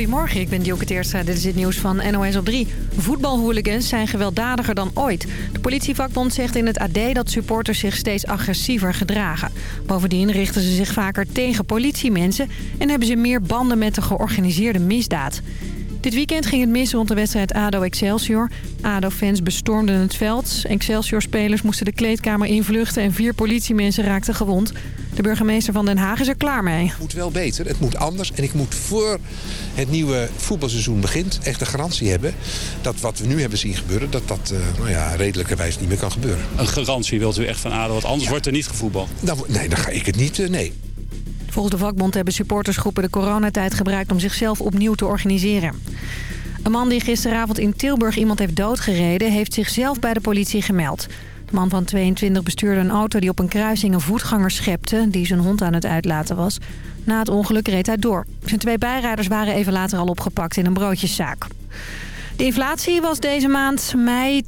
Goedemorgen, ik ben Dioke Teerstra. Dit is het nieuws van NOS op 3. Voetbalhooligans zijn gewelddadiger dan ooit. De politievakbond zegt in het AD dat supporters zich steeds agressiever gedragen. Bovendien richten ze zich vaker tegen politiemensen... en hebben ze meer banden met de georganiseerde misdaad. Dit weekend ging het mis rond de wedstrijd ADO-Excelsior. ADO-fans bestormden het veld. Excelsior-spelers moesten de kleedkamer invluchten... en vier politiemensen raakten gewond. De burgemeester van Den Haag is er klaar mee. Het moet wel beter, het moet anders. En ik moet voor het nieuwe voetbalseizoen begint echt de garantie hebben... dat wat we nu hebben zien gebeuren, dat dat uh, nou ja, redelijkerwijs niet meer kan gebeuren. Een garantie wilt u echt van ADO, want anders wordt er niet gevoetbald? Nou, nee, dan ga ik het niet, uh, nee. Volgens de vakbond hebben supportersgroepen de coronatijd gebruikt om zichzelf opnieuw te organiseren. Een man die gisteravond in Tilburg iemand heeft doodgereden... heeft zichzelf bij de politie gemeld. De man van 22 bestuurde een auto die op een kruising een voetganger schepte... die zijn hond aan het uitlaten was. Na het ongeluk reed hij door. Zijn twee bijrijders waren even later al opgepakt in een broodjeszaak. De inflatie was deze maand mei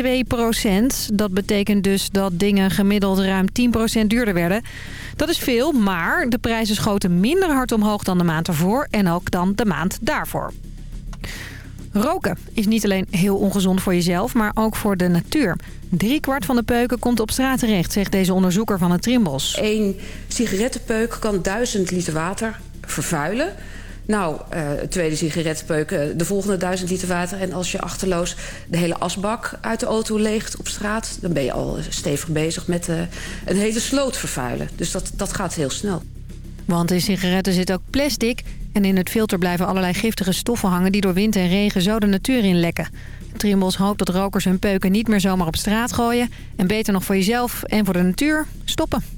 10,2 procent. Dat betekent dus dat dingen gemiddeld ruim 10 procent duurder werden. Dat is veel, maar de prijzen schoten minder hard omhoog dan de maand ervoor... en ook dan de maand daarvoor. Roken is niet alleen heel ongezond voor jezelf, maar ook voor de natuur. Drie kwart van de peuken komt op straat terecht, zegt deze onderzoeker van het Trimbos. Eén sigarettenpeuk kan duizend liter water vervuilen. Nou, uh, tweede sigarettenpeuk, uh, de volgende duizend liter water. En als je achterloos de hele asbak uit de auto leegt op straat... dan ben je al stevig bezig met uh, een hele sloot vervuilen. Dus dat, dat gaat heel snel. Want in sigaretten zit ook plastic... en in het filter blijven allerlei giftige stoffen hangen... die door wind en regen zo de natuur inlekken. Trimbos hoopt dat rokers hun peuken niet meer zomaar op straat gooien... en beter nog voor jezelf en voor de natuur stoppen.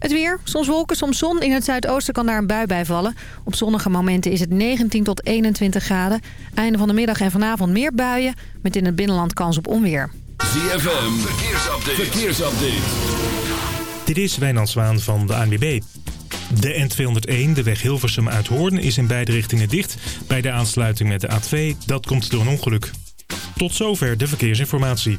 Het weer, soms wolken, soms zon. In het zuidoosten kan daar een bui bij vallen. Op zonnige momenten is het 19 tot 21 graden. Einde van de middag en vanavond meer buien... met in het binnenland kans op onweer. ZFM, verkeersupdate. verkeersupdate. Dit is Wijnand Zwaan van de ANWB. De N201, de weg Hilversum uit Hoorn, is in beide richtingen dicht... bij de aansluiting met de A2. Dat komt door een ongeluk. Tot zover de verkeersinformatie.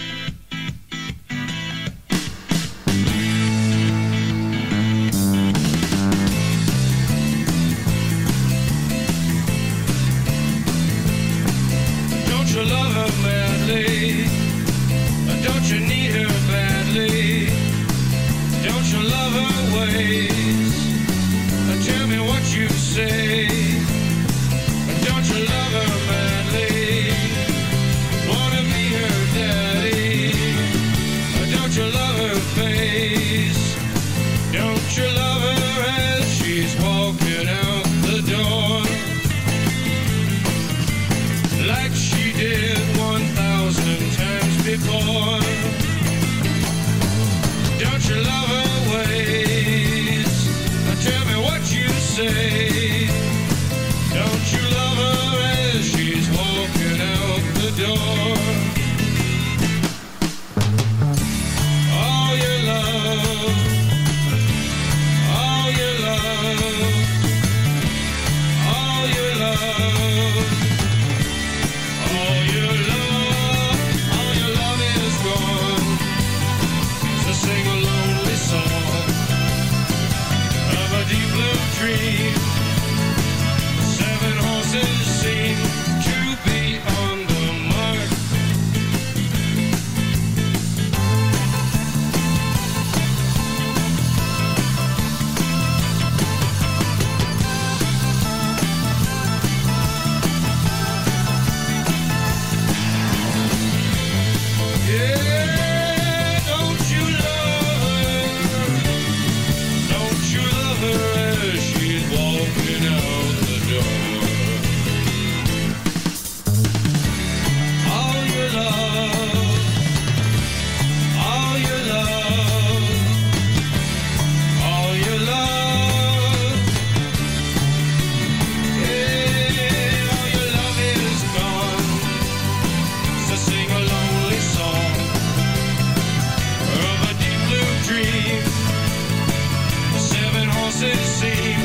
See.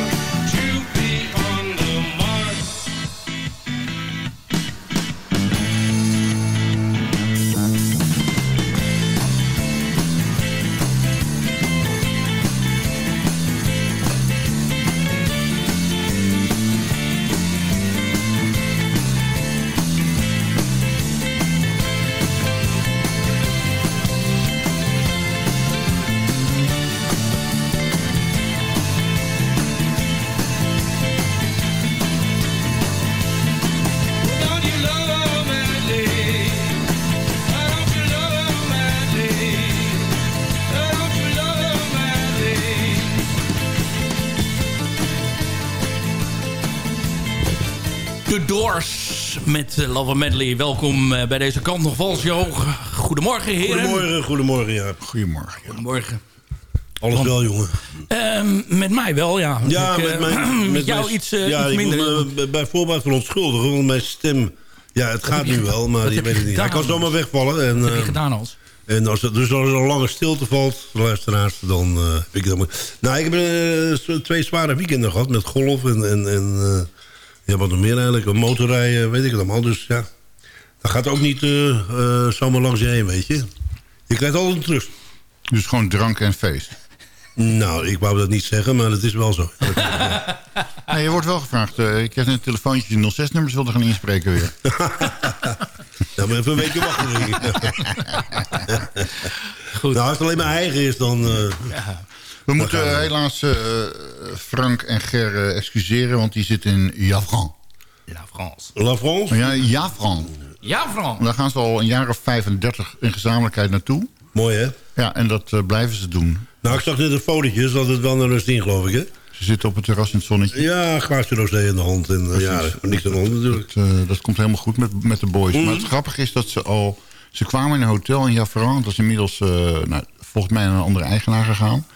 Doors met uh, Love Medley. Welkom uh, bij deze kant nog Valshow. Goedemorgen, heren. Goedemorgen, goedemorgen, ja. Goedemorgen. Goedemorgen. Alles Want, wel, jongen? Uh, met mij wel, ja. Ja, ik, met, mijn, met, met jou mijn, iets, ja, iets minder. Ik wil bij voorbaat verontschuldigen, want mijn stem... Ja, het gaat nu wel, maar je weet het niet. Hij kan zomaar wegvallen. En, Wat heb je gedaan, Hans? En als er dus als er een lange stilte valt, luisteraars, dan uh, heb ik dat. Nou, ik heb uh, twee zware weekenden gehad met golf en, en, en uh, ja, wat nog meer eigenlijk. Motorrijden, weet ik het allemaal. Dus ja, dat gaat ook niet zomaar langs je heen, weet je. Je krijgt altijd terug. Dus gewoon drank en feest? Nou, ik wou dat niet zeggen, maar het is wel zo. nee, je wordt wel gevraagd. ik heb net een telefoontje 06-nummers wilde gaan inspreken weer. Ja, maar even een weekje wachten. Goed. Nou, als het alleen maar eigen is, dan... Uh, ja. We moeten we. helaas uh, Frank en Ger uh, excuseren, want die zitten in Javran. La France. La France? Ja, Javran. Javran. Daar gaan ze al een jaar of 35 in gezamenlijkheid naartoe. Mooi, hè? Ja, en dat blijven ze doen. Nou, ik zag net een fotootje, dat het wel naar rust in, geloof ik, hè? Ze zitten op het terras in het zonnetje. Ja, glaasje rosé in de hand. En uh, ja, niks aan de hand natuurlijk. Dat, uh, dat, komt helemaal goed met, met de boys. Mm. Maar het grappige is dat ze al... Ze kwamen in een hotel in Javran. Dat is inmiddels uh, nou, volgens mij naar een andere eigenaar gegaan.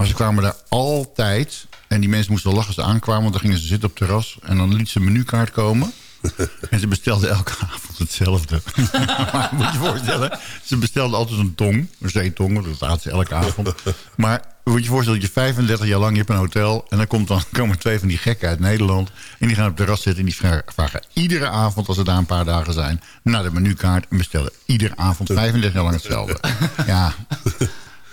Maar ze kwamen daar altijd... En die mensen moesten lachen als ze aankwamen. Want dan gingen ze zitten op het terras. En dan liet ze een menukaart komen. en ze bestelden elke avond hetzelfde. maar moet je je voorstellen, ze bestelden altijd een tong, een zeetong, dat aten ze elke avond. Maar moet je voorstellen dat je 35 jaar lang je hebt een hotel... en dan, komt dan komen twee van die gekken uit Nederland... en die gaan op het terras zitten en die vragen iedere avond... als ze daar een paar dagen zijn, naar de menukaart... en bestellen iedere avond 35 jaar lang hetzelfde. Ja,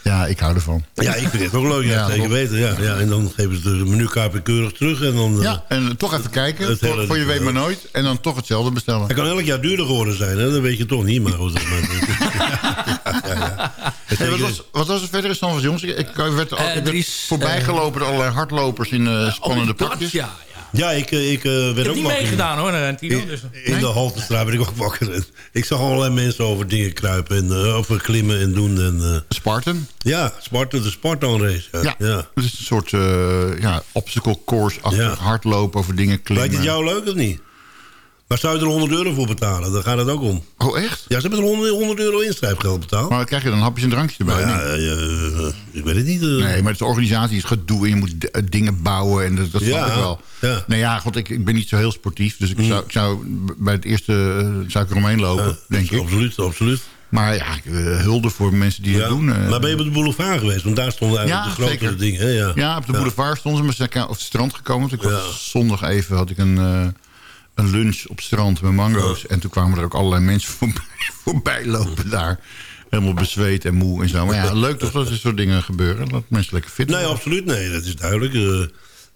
ja, ik hou ervan. Ja, ik vind het ook leuk. Ja, ja zeker weten. Ja, ja, en dan geven ze de menukaart keurig terug. En dan, ja, en toch even kijken. Het voor, voor je weet maar nooit. En dan toch hetzelfde bestellen. Het kan elk jaar duurder geworden zijn. Hè? Dat weet je toch niet. Maar goed, dat is maar... Hey, wat, was, wat was er verder in van jongens? Ik werd uh, er is, voorbij gelopen door allerlei hardlopers in uh, spannende oh, pakjes. Ja, ja, ik, ik uh, werd ik heb ook niet wakker. meegedaan hoor, Tino. Dus, in nee? de Haltestraat werd ik ook wakker. Ik zag allerlei mensen over dingen kruipen en uh, over klimmen en doen. En, uh, Spartan? Ja, Spartan, de Spartan race. Ja, ja, ja. het is een soort ja, obstacle course-achtig ja. hardlopen over dingen klimmen. Lijkt het jou leuk of niet? Maar zou je er 100 euro voor betalen? Dan gaat het ook om. Oh, echt? Ja, ze hebben er 100, 100 euro inschrijfgeld betaald. Maar dan krijg je dan hapjes en drankjes erbij? Nou, ja, uh, ik weet het niet. Uh. Nee, maar het is organisatie, is gedoe en je moet dingen bouwen. En dat, dat ja, snap ik wel. Ja. Nee, ja, god, ik, ik ben niet zo heel sportief. Dus ik, mm. zou, ik zou bij het eerste zou ik eromheen lopen, ja, denk ik. Absoluut, absoluut. Maar ja, hulde voor mensen die ja. het doen. maar ben je op de boulevard geweest? Want daar stonden eigenlijk ja, de grotere zeker. dingen. Hè? Ja. ja, op de boulevard stonden ze. Maar ze op het strand gekomen. Ik was zondag even, had ik een een lunch op strand met mango's. En toen kwamen er ook allerlei mensen voorbij, voorbij lopen daar. Helemaal bezweet en moe en zo. Maar ja, leuk toch dat er soort dingen gebeuren. Dat mensen lekker fit Nee, absoluut. Nee, dat is duidelijk. Uh,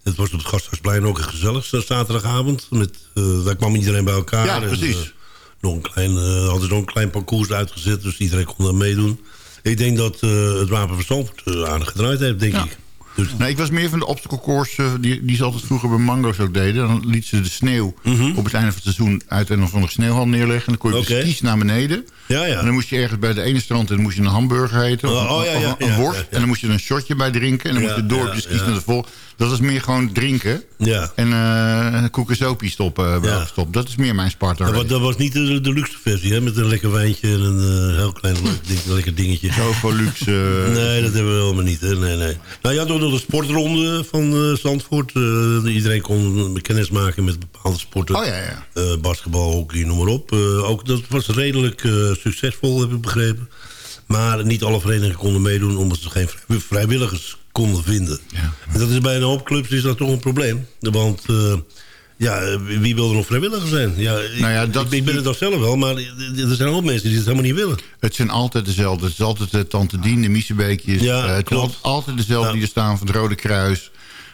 het was op het Gasthuisplein ook een gezellig zaterdagavond. Met, uh, daar kwam iedereen bij elkaar. Ja, precies. En, uh, nog een klein, hadden nog een klein parcours uitgezet. Dus iedereen kon er meedoen. Ik denk dat het Wapen van Stamford aardig gedraaid heeft, denk ja. ik. Dus... Nee, ik was meer van de obstacle course uh, die, die ze altijd vroeger bij Mango's ook deden. Dan liet ze de sneeuw Mhm. mm -hmm. op het einde van het seizoen uit een of andere sneeuwhal neerleggen. En dan kon je okay. skis naar beneden. Ja, ja. En dan moest je ergens bij de ene strand en dan moest je een hamburger eten. Of, oh, oh, ja, of een worst. En dan moest je er een shotje bij drinken. En dan moest je door op de skis naar de vol. Dat was meer gewoon drinken. Ja. En uh, koekensopie stoppen. Uh, stoppen. Dat is meer mijn Sparta. Dat, dat was niet de, de, luxe versie, hè? Met een lekker wijntje en een uh, heel klein ding, lekker dingetje. Zoveel luxe. nee, dat hebben we helemaal niet. Hè? Nee, nee. Nou, je had ook nog de sportronde van Zandvoort. iedereen kon kennis maken met bepaalde sporten. Oh ja, ja. basketbal, hockey, noem maar op. ook, dat was redelijk succesvol, heb ik begrepen. Maar niet alle verenigingen konden meedoen... omdat ze geen vrijwilligers konden vinden. Ja. En dat is bij een hoop clubs is dat toch een probleem. Want uh, ja, wie wil er nog vrijwilliger zijn? Ja, nou ja, dat ik, ik ben het toch zelf wel, maar er zijn ook mensen die het helemaal niet willen. Het zijn altijd dezelfde. Het is altijd de Tante Dien, de Miesebeekjes. Ja, uh, het klopt. altijd dezelfde ja. die er staan van het Rode Kruis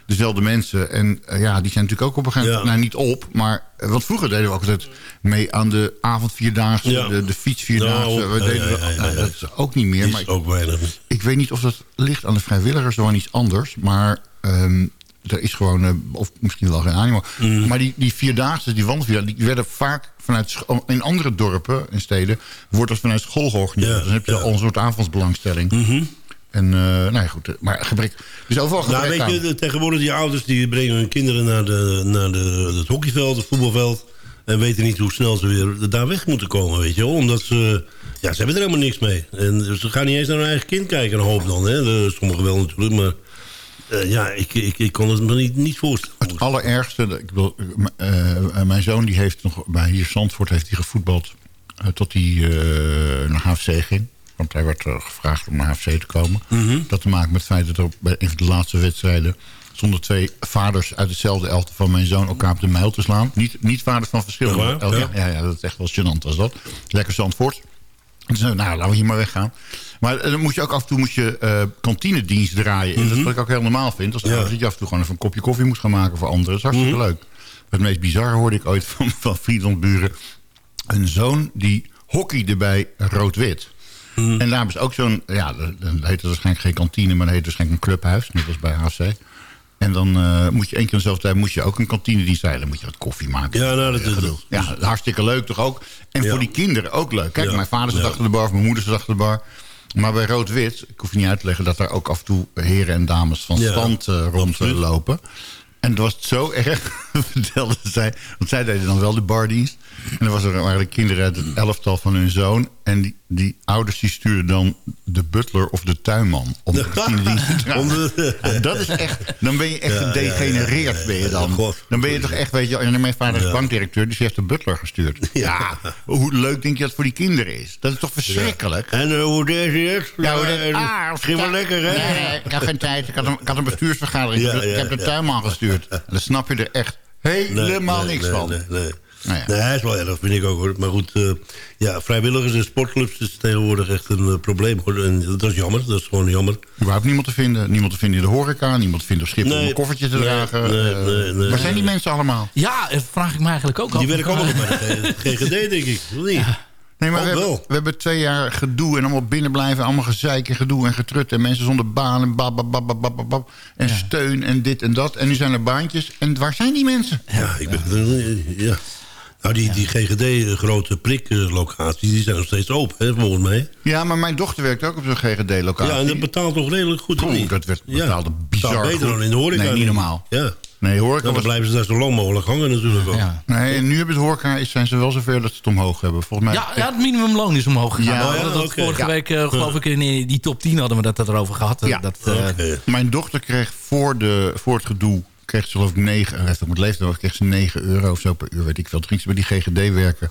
dezelfde mensen. En uh, ja, die zijn natuurlijk ook op een gegeven moment... Ja. Nou, niet op, maar... Want vroeger deden we ook altijd mee aan de avondvierdaagse... Ja. De, de fietsvierdaagse. Nou, we deden ja, nou, dat is ook niet meer. Is maar ook weinig. Ik weet niet of dat ligt aan de vrijwilligers of aan iets anders. Maar... Um, er is gewoon, uh, of misschien wel geen animo. Mm. Maar die, die vierdaagse, die wandelvierdaagse... die werden vaak vanuit... in andere dorpen en steden... wordt dat vanuit school georganiseerd. Dan heb je al een soort avondsbelangstelling. Mm -hmm. En uh, nou ja, goed, maar gebrek. Dus overal gebrek nou, weet je, tegenwoordig die ouders die brengen hun kinderen naar, de, naar de, het hockeyveld, het voetbalveld. En weten niet hoe snel ze weer daar weg moeten komen, weet je wel. Omdat ze... Ja, ze hebben er helemaal niks mee. En ze gaan niet eens naar hun eigen kind kijken, een hoop dan. Hè. Sommigen wel natuurlijk, maar... eh, ja, ik, ik, ik kon het me niet, niet voorstellen. Het allerergste, ik eh, eh, mijn zoon die heeft nog bij hier Zandvoort heeft hij gevoetbald eh, tot hij eh, naar HFC ging. Want hij werd eh, gevraagd om naar HFC te komen. Mhm. Dat te maken met het feit dat er bij een van de laatste wedstrijden zonder twee vaders uit hetzelfde elftal van mijn zoon elkaar op de mijl te slaan. Niet, niet vaders van verschillende. Ja, Ja. ja, ja, dat is echt wel gênant was dat. Lekker Zandvoort. Ik, nou, laten we hier maar weggaan. Maar eh, dan moet je ook af en toe moet je, eh, kantinedienst draaien. En dat is wat ik ook heel normaal vind. Als Mhm. Ja. dat je af en toe gewoon even een kopje koffie moet gaan maken voor anderen. Dat is hartstikke Mhm. leuk. Het meest bizarre hoorde ik ooit van, van Friedlandburen. Een zoon die hockeyde bij Rood-Wit. Mhm. En daar ze ook zo'n... Ja, dan heet het waarschijnlijk geen kantine... maar dat heet waarschijnlijk een clubhuis. Net als bij HC. En dan eh, moet je één keer in dezelfde tijd moet je ook een kantinedienst zijn. Dan moet je wat koffie maken. Ja, nou, dat is gedoe. Ja, hartstikke leuk toch ook. En Ja. voor die kinderen ook leuk. Kijk, Ja. mijn vader zat Ja. achter de bar, of mijn moeder zat achter de bar. Maar bij Rood-Wit, ik hoef je niet uit te leggen... dat daar ook af en toe heren en dames van stand eh, rondlopen. En dat was het zo erg, vertelde zij. Want zij deden dan wel de bardienst. En er was er, waren de kinderen uit het elftal van hun zoon. En die, die ouders die stuurden dan de butler of de tuinman... om de kantinedienst te Ja, dat is echt... Dan ben je echt gedegenereerd, ben je dan. Dan ben je toch echt, weet je... En mijn vader is bankdirecteur, dus die heeft de butler gestuurd. Ja, hoe leuk denk je dat voor die kinderen is? Dat is toch verschrikkelijk? En eh, hoe deze is? Ja, hoe Eh, dit- ah, misschien wel lekker, hè? Nee, ik had geen tijd. Ik had een, ik had een bestuursvergadering. Ik heb de tuinman gestuurd. En dan snap je er echt helemaal Nee, niks nee, van. Nee, nee. Nou ja. Nee, hij is wel erg, vind ik ook. Hoor. Maar goed, eh, ja, vrijwilligers en sportclubs is tegenwoordig echt een eh, probleem. Hoor. En dat is jammer, dat is gewoon jammer. Überhaupt niemand te vinden. Niemand te vinden in de horeca. Niemand te vinden op Schiphol om een koffertje te Nee, dragen. nee, nee, nee. waar zijn die mensen allemaal? Ja, dat vraag ik me eigenlijk ook af. Die werken allemaal nog bij de GGD, denk ik. Of niet? Nee, maar Ook we hebben, wel. we hebben twee jaar gedoe en allemaal binnen blijven. Allemaal gezeik en gedoe en getrut. En mensen zonder baan en bab, bab, bab, bab, bab, bab, En steun en dit en dat. En nu zijn er baantjes. En waar zijn die mensen? Ja, ik ben... Ja. Nou, die, die GGD, de grote priklocaties, die zijn nog steeds open, hè, volgens mij. Ja, maar mijn dochter werkt ook op zo'n GGD-locatie. Ja, en dat betaalt toch redelijk goed, dat werd Ja. betaalde bizar Betaalt beter goed. dan in de horeca. Nee, niet normaal. Ja. Nee, horeca Nou, dan blijven ze daar zo lang mogelijk hangen natuurlijk ook. Ja. Nee, en nu hebben het horeca, is- zijn ze wel zover dat ze het omhoog hebben. Volgens mij... Ja, ja, het minimumloon is omhoog gegaan. Ja, We hadden ja, dat. Vorige Ja. week, eh, geloof ik, in die top 10 hadden we dat erover gehad. Ja. Dat, eh. Mijn dochter kreeg voor, de, voor het gedoe... kreeg ze geloof ik 9, heeft ook met leeftijd, kreeg ze 9 euro of zo per uur, weet ik veel. Toen ging ze bij die GGD werken.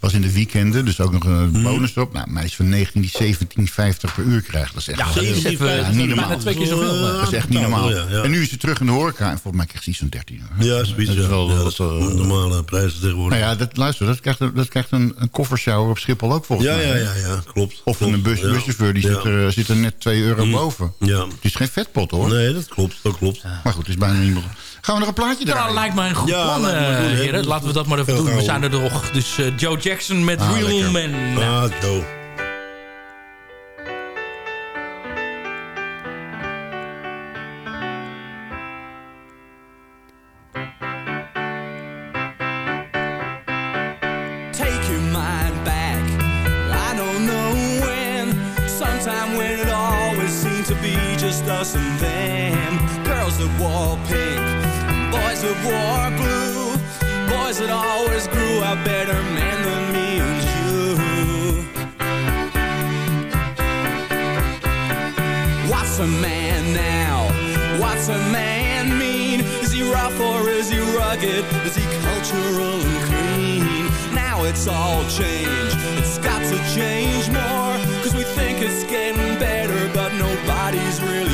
Was in de weekenden, dus ook nog een Mhm. bonus erop. Nou, een meisje van 19 die 17,50 per uur krijgt. Dat is echt Ja, is heel- even- ja, niet normaal. twee keer zoveel. Dat is echt niet normaal. ja, ja. En nu is ze terug in de horeca en volgens mij krijgt ze iets van 13 euro. Ja, zoiets. Dat is wel- dat is is wel- normale prijzen tegenwoordig. Nou ja, dat, luister, dat krijgt, een- dat krijgt een, een koffershower op Schiphol ook volgens Ja, mij. ja, ja, ja, klopt. Of klopt. een bus, Ja. buschauffeur, die Ja. zit, er, zit er net 2 euro Mm. boven. Ja. Het is geen vetpot hoor. Nee, dat klopt, dat klopt. Maar goed, het is bijna niemand. Gaan we nog een plaatje Ja, draaien? lijkt mij een goed Ja, plan, eh, heren. Laten we dat maar even doen. We zijn er nog. Dus eh, Joe Jackson met Ah, Real lekker. Men. Ah, Joe. take your mind back. I don't know when, sometime when it always seemed to be just us and them. Girls that wore pink, boys that wore blue, boys that always grew up better men than me and you. What's a man now? What's a man mean? Is he rough or is he rugged? Is he cultural and clean? Now it's all changed. It's got to change more. Cause we think it's getting better, but nobody's really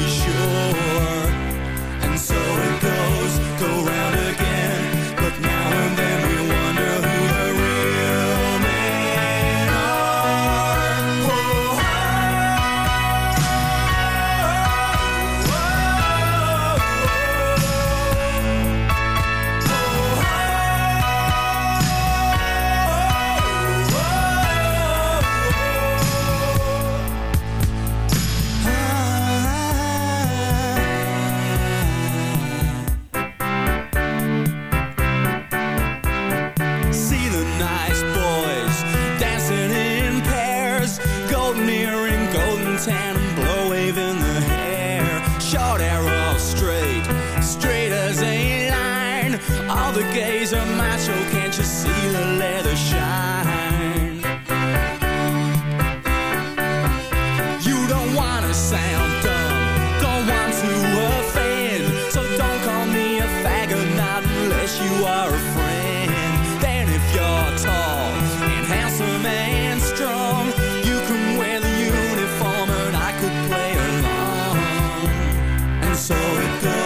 so it goes.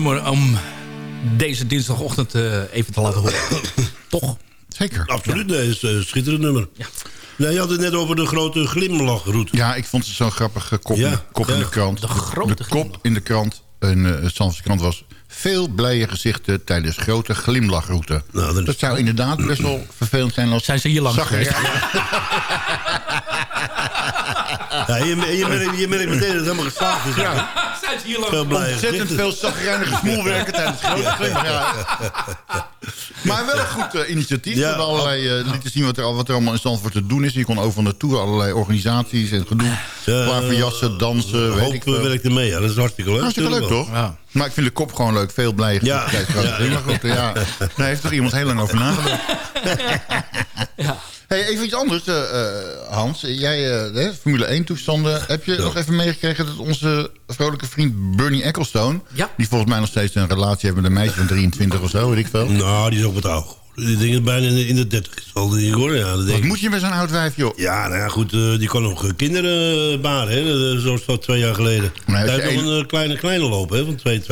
Nummer om deze dinsdagochtend eh, even te laten horen. Toch? Zeker. Absoluut, nee, is een schitterend nummer. Ja. Nou, je had het net over de grote glimlachroute. Ja, ik vond het zo'n grappige kop, Ja, in, de, kop in ja. de krant. De grote kop in de krant, een uh, Zandvoortse krant was... veel blije gezichten tijdens grote glimlachroute. Nou, dat, zou inderdaad best wel vervelend zijn als... Zijn ze hier langs geweest? Ja, je, je, merkt, je merkt meteen dat het helemaal geslaagd is. Ja. Zijn ze hier langs? Veel blije Ontzettend veel zagrijnige smoelwerken tijdens grote glimlach. Ja. Maar wel een goed eh, initiatief. Ja. We hebben allerlei eh, lieten zien wat er, wat er allemaal in Zandvoort te doen is. Je kon overal naartoe, allerlei organisaties en gedoe. Klaverjassen, dansen, weet hoop ik veel. werkt er mee, ja. Dat is hartstikke leuk. Hartstikke leuk, toch? Ja. Maar ik vind de kop gewoon leuk. Veel blije Ja. Ja. Ja. Daar heeft toch iemand heel lang over nagedacht. Hey, even iets anders, eh, eh, Hans. Jij, eh, hè, Formule 1-toestanden. Heb je nog even meegekregen dat onze vrolijke vriend Bernie Ecclestone... Ja. die volgens mij nog steeds een relatie heeft met een meisje van 23 of zo, weet ik veel. Nou, die is ook wat oud. Ik denk dat bijna in de, in de 30 zal die hoor. Ja, dat denk Wat moet je met zo'n oud wijf, joh? Ja, nou ja, goed, eh, die kan nog eh, kinderen eh, baren, hè. Zoals dat twee jaar geleden. Hij heeft nog een kleine, kleine loop, hè, van 2, 2,5.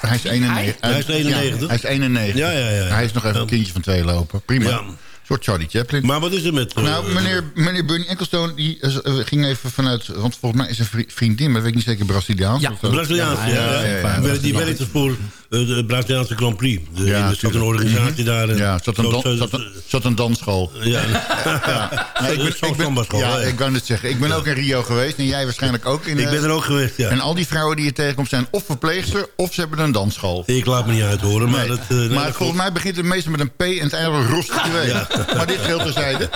Hij is 91. Hij is 91. Ja, hij is 91. Ja, ja, ja. Hij is nog even een kindje van twee lopen. Prima. Ja. Een soort Charlie Chaplin. Maar wat is er met... Nou, meneer, meneer Bernie Ecclestone die ging even vanuit... Want volgens mij is een vri- vriendin, maar weet ik niet zeker Braziliaans. Ja, of zo. Braziliaans, ja. ja, ja, ja, Die- werkt dus voor de Braziliaanse Grand Prix. De, Ja, er zit een organisatie daar. en Ja, zat een, zo- dan, zo- zat, een, zat een dansschool. Ja, Nee, ik, ben, ik, ben, ja, ik wou net zeggen. Ik ben ook in Rio geweest en jij waarschijnlijk ook. In, ik eh, ben er ook geweest, ja. En al die vrouwen die je tegenkomt zijn of verpleegster of ze hebben een dansschool. Ik laat me niet uithoren, maar Nee. dat... eh, nee, maar dat volgens mij begint het meestal met een P en het eindigt rost Maar dit geldt terzijde.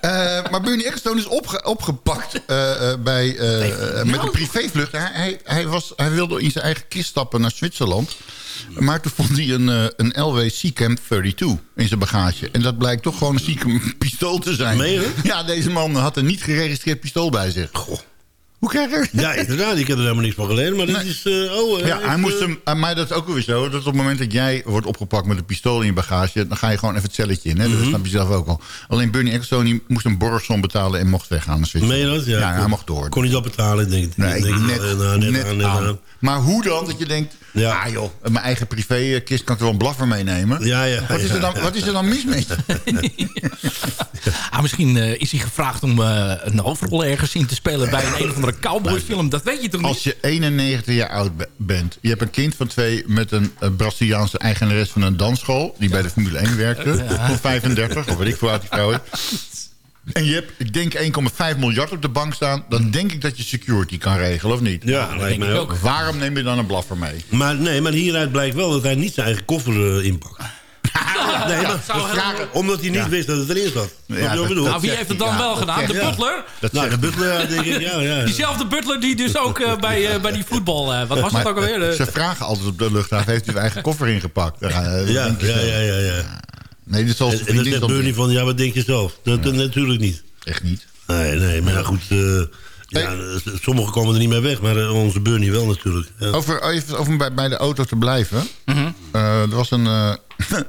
Eh maar Bernie Ecclestone is opge- opgepakt eh, eh, bij, eh, met een privévlucht. Hij, hij, hij, was, hij wilde in zijn eigen kist stappen naar Zwitserland. Maar toen vond hij een, eh, een LW Seacamp 32 in zijn bagage. En dat blijkt toch gewoon een Seacamp pistool te zijn. Meen? Ja, deze man had een niet geregistreerd pistool bij zich. Hoe krijg je Ja, inderdaad. Ik heb er helemaal niks van geleerd. Maar dit is... eh, oh, Ja, eh, hij moest hem, maar dat is ook weer zo. Dat op het moment dat jij wordt opgepakt met een pistool in je bagage... dan ga je gewoon even het celletje in. Hè? Mhm. Dat snap je zelf ook al. Alleen Bernie Ecclestone moest een borgsom betalen... en mocht weggaan. Meen je dat? Ja, Ja, hij mocht door. Kon niet dat betalen, denk ik. Nee, denk, net, eh, nou, net, net aan, net aan. aan. Maar hoe dan? Dat je denkt... Ja. Ah joh, mijn eigen privékist kan ik er wel een blaffer meenemen. Ja, ja, Wat, is er dan, wat is er dan mis met je? Ah, misschien eh, is hij gevraagd om eh, een hoofdrol ergens in te spelen... bij een, een of andere cowboyfilm. Dat weet je toch niet? Als je 91 jaar oud be- bent... je hebt een kind van twee met een, eh, Braziliaanse eigenares van een dansschool... die bij de Formule 1 werkte, of 35, of weet ik hoe oud die vrouw is... en je hebt, ik denk, 1,5 miljard op de bank staan... dan denk ik dat je security kan regelen, of niet? Ja, lijkt mij ook. Waarom neem je dan een blaffer mee? Maar nee, maar hieruit blijkt wel dat hij niet zijn eigen koffer eh, inpakt. Nee, maar vragen omdat hij niet Ja. wist dat het erin zat. Ik dat-? Nou, wie heeft het hij, dan ja, wel dat gedaan? De zegt hij. butler? Dat nou, de butler, ja, denk ik, ja, ja. Diezelfde butler die dus ook eh, bij, eh, bij die voetbal... eh, wat was dat ook alweer? Ze vragen altijd op de luchthaven... heeft u uw eigen koffer ingepakt? Ja, ja, ja, ja, ja. Nee, dit zal En, zijn en zegt dan Bernie van, ja, wat denk je zelf? Dat, dat natuurlijk niet. Echt niet. Nee, nee, maar ja, goed. eh, ja, sommigen komen er niet mee weg, maar eh, onze Bernie wel natuurlijk. Ja. Over, even over bij, bij de auto te blijven. Eh, er was een, eh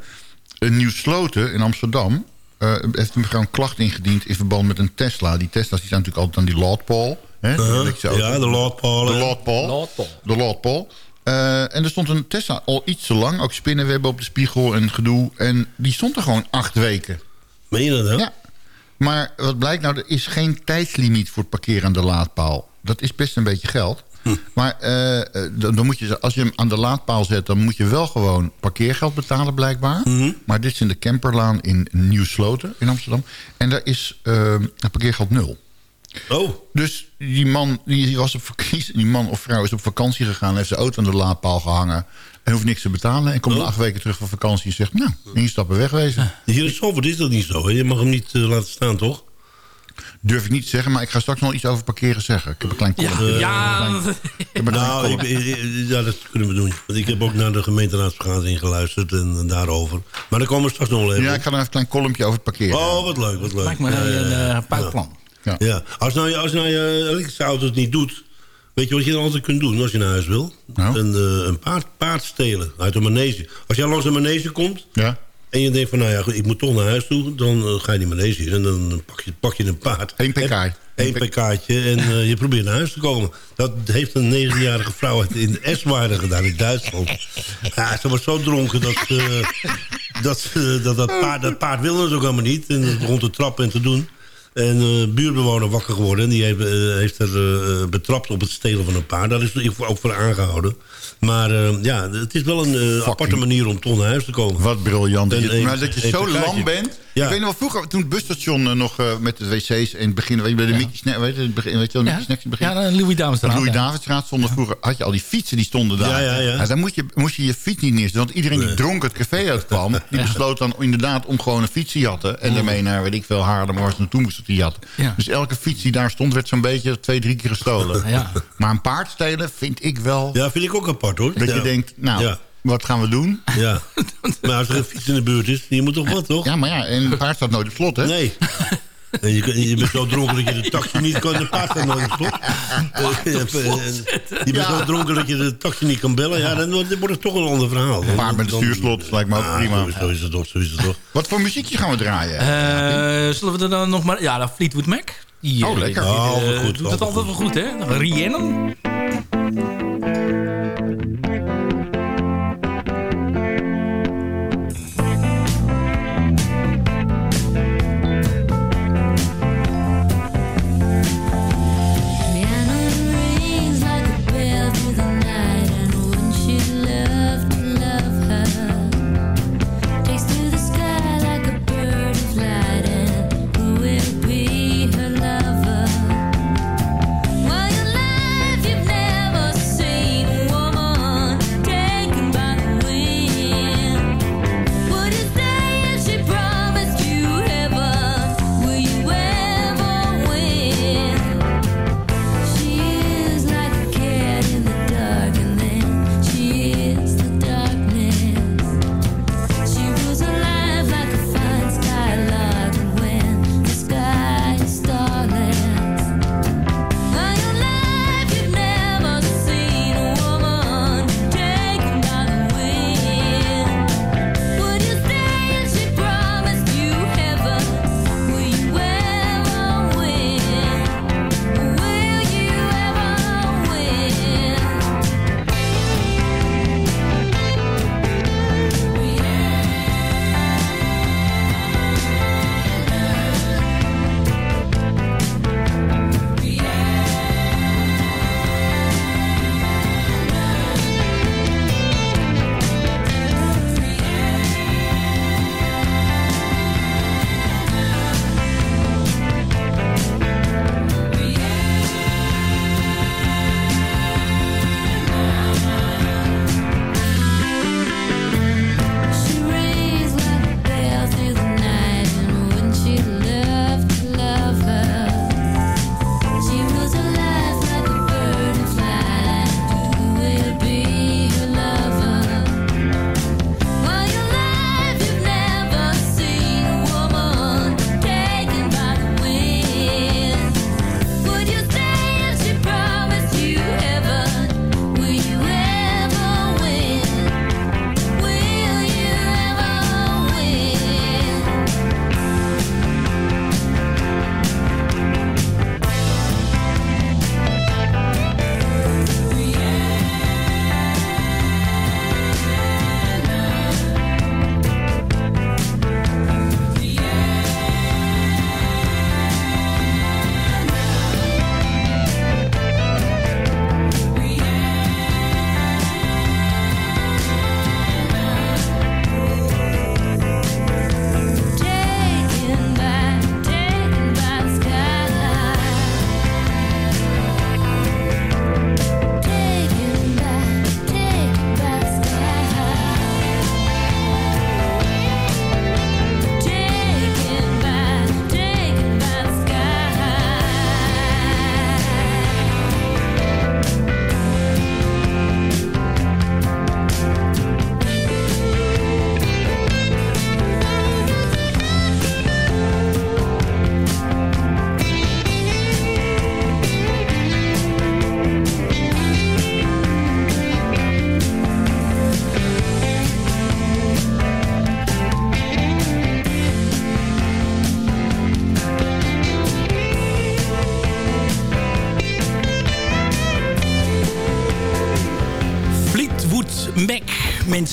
een nieuw sloten in Amsterdam. eh heeft een mevrouw een klacht ingediend in verband met een Tesla. Die Tesla's die zijn natuurlijk altijd aan die. Hè? Die Uh-huh. Ja, de laadpaal, De. Laadpaal. De laadpaal. Eh, en er stond een Tesla al iets te lang. Ook spinnenwebben op de spiegel en gedoe. En die stond er gewoon acht weken. Meen je dat, hè? Ja. Maar wat blijkt nou, er is geen tijdslimiet voor het parkeren aan de laadpaal. Dat is best een beetje geld. Maar eh, eh, dan dan moet je, als je hem aan de laadpaal zet... dan moet je wel gewoon parkeergeld betalen blijkbaar. Maar dit is in de Camperlaan in Nieuw-Sloten in Amsterdam. En daar is het parkeergeld nul. Oh. Dus die man, die, was op vakantie, die man of vrouw is op vakantie gegaan... heeft zijn auto aan de laadpaal gehangen... en hoeft niks te betalen. En komt Oh. na acht weken terug van vakantie en zegt... nou, instappen wegwezen. Hier in Zalvoort is dat niet zo. Hè? Je mag hem niet eh, laten staan, toch? Durf ik niet te zeggen, maar ik ga straks nog iets over parkeren zeggen. Ik heb een klein Ja, kolomtje. ja, Een klein- ik heb een klein Nou, ik, kolomtje. ik- ja, dat kunnen we doen. Want ik heb ook naar de gemeenteraadsvergadering geluisterd en, en daarover. Maar daar komen we straks nog wel even. Ja, ik ga even een klein kolompje over het parkeren. Oh, wat leuk, wat leuk. Me Ja, een ja. eh, puikplan. Ja. Ja, als nou, je- als nou je elektrische auto het niet doet... Weet je wat je dan altijd kunt doen als je naar huis wil? Nou? Een, eh, een paard, paard stelen uit een manege. Als jij langs een manege komt... Ja. en je denkt van, nou ja, ik moet toch naar huis toe... dan eh, ga je die manege in en dan pak je, pak je een paard. 1 pk. Eén pk'tje en eh, je probeert naar huis te komen. Dat heeft een negenjarige vrouw uit- in Eswaarde gedaan in Duitsland. Ja, ze was zo dronken dat, dat, ze- dat, dat, paard, dat paard wilde het ook helemaal niet. En dat begon te trappen en te doen. En eh buurtbewoner wakker geworden. En die heeft, eh, heeft er eh, betrapt op het stelen van een paard. Daar is hij ook voor aangehouden. Maar ja, het is wel een aparte manier om toch naar huis te komen. Wat briljant. En een- maar dat je een zo lam bent. Ja. Ik weet nog wel vroeger, toen het busstation eh, nog eh, met de wc's in het begin... Weet je, bij de Mickey Snack, weet je, het begin, weet je wel, Ja. Mickey Snacks in het begin? Ja, de Louis Davidstraat, Louis ja. Davidstraat stonden vroeger, had je al die fietsen die stonden daar. Ja, ja, ja. dan moet je, moest je je fiets niet neerzetten. Want iedereen die dronk het café uitkwam, die besloot dan inderdaad om gewoon een fiets te jatten. En daarmee naar, weet ik veel, Haarlem, waar ze naartoe moesten te jatten. Ja. Dus elke fiets die daar stond, werd zo'n beetje twee, drie keer gestolen. Ja. Maar een paard stelen vind ik wel... Ja, vind ik ook apart hoor. Dat Ja. je denkt, nou, Ja. Wat gaan we doen? Ja. maar als er een fiets in de buurt is, je moet toch wat, toch? Ja, maar ja, en een paard staat nooit op slot, hè? Nee. En je, je bent zo dronken dat je de taxi niet kan. De paard staat nooit op slot. Je bent zo dronken dat je de taxi niet kan bellen. Ja, dan wordt wordt het toch een ander verhaal. Een paard met een stuurslot lijkt me ook Ah, prima. Zo is, het toch, zo is het toch. Wat voor muziekje gaan we draaien? Eh, zullen we er dan nog maar... Ja, dan Fleetwood Mac. Die, Oh, eh, lekker. Oh, eh, goed, doet het altijd wel goed, hè? Rhiannon.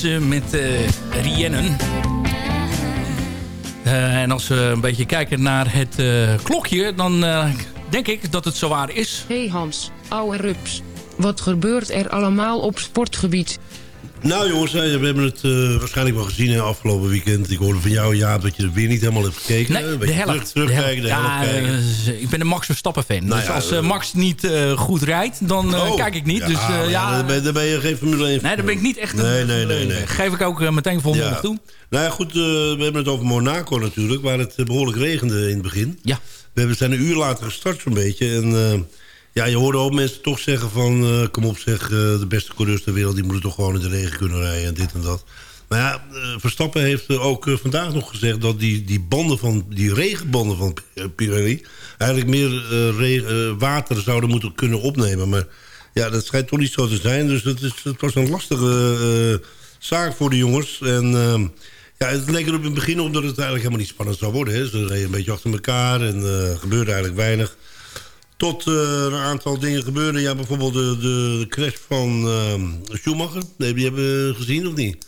Met uh, Rhiannon. Uh, en als we een beetje kijken naar het uh, klokje... dan denk ik dat het zowaar is. Hey Hans, ouwe rups. Wat gebeurt er allemaal op sportgebied? Nou jongens, we hebben het uh, waarschijnlijk wel gezien in afgelopen weekend. Ik hoorde van jou, ja, dat je er weer niet helemaal hebt gekeken. Nee, een de helft. Terug, terugkijken, de, helft kijken. Uh, ik ben een Max Verstappen fan. Nou dus ja, als uh, Max niet goed rijdt, dan oh, kijk ik niet. Ja, dus, ja, dan, ben, dan ben je geen Formule 1 Nee, dan ben ik niet echt nee, nee, nee, nee. Geef ik ook meteen volmondig ja. toe. Nou ja, goed, we hebben het over Monaco natuurlijk, waar het behoorlijk regende in het begin. Ja. We hebben, zijn een uur later gestart zo'n beetje en... Ja, je hoorde ook mensen toch zeggen van... Uh, kom op zeg, uh, de beste coureurs ter wereld... die moeten toch gewoon in de regen kunnen rijden en dit en dat. Maar ja, uh, Verstappen heeft ook vandaag nog gezegd... dat die, die, banden van, die regenbanden van Pirelli... eigenlijk meer water zouden moeten kunnen opnemen. Maar ja, dat schijnt toch niet zo te zijn. Dus het, is, het was een lastige zaak voor de jongens. En... ja, het leek er op het begin op dat het eigenlijk helemaal niet spannend zou worden. Hè. Ze reden een beetje achter elkaar en gebeurde eigenlijk weinig. Tot uh, een aantal dingen gebeurden. Ja, bijvoorbeeld de, de, de crash van uh, Schumacher. Nee, die hebben we gezien of niet?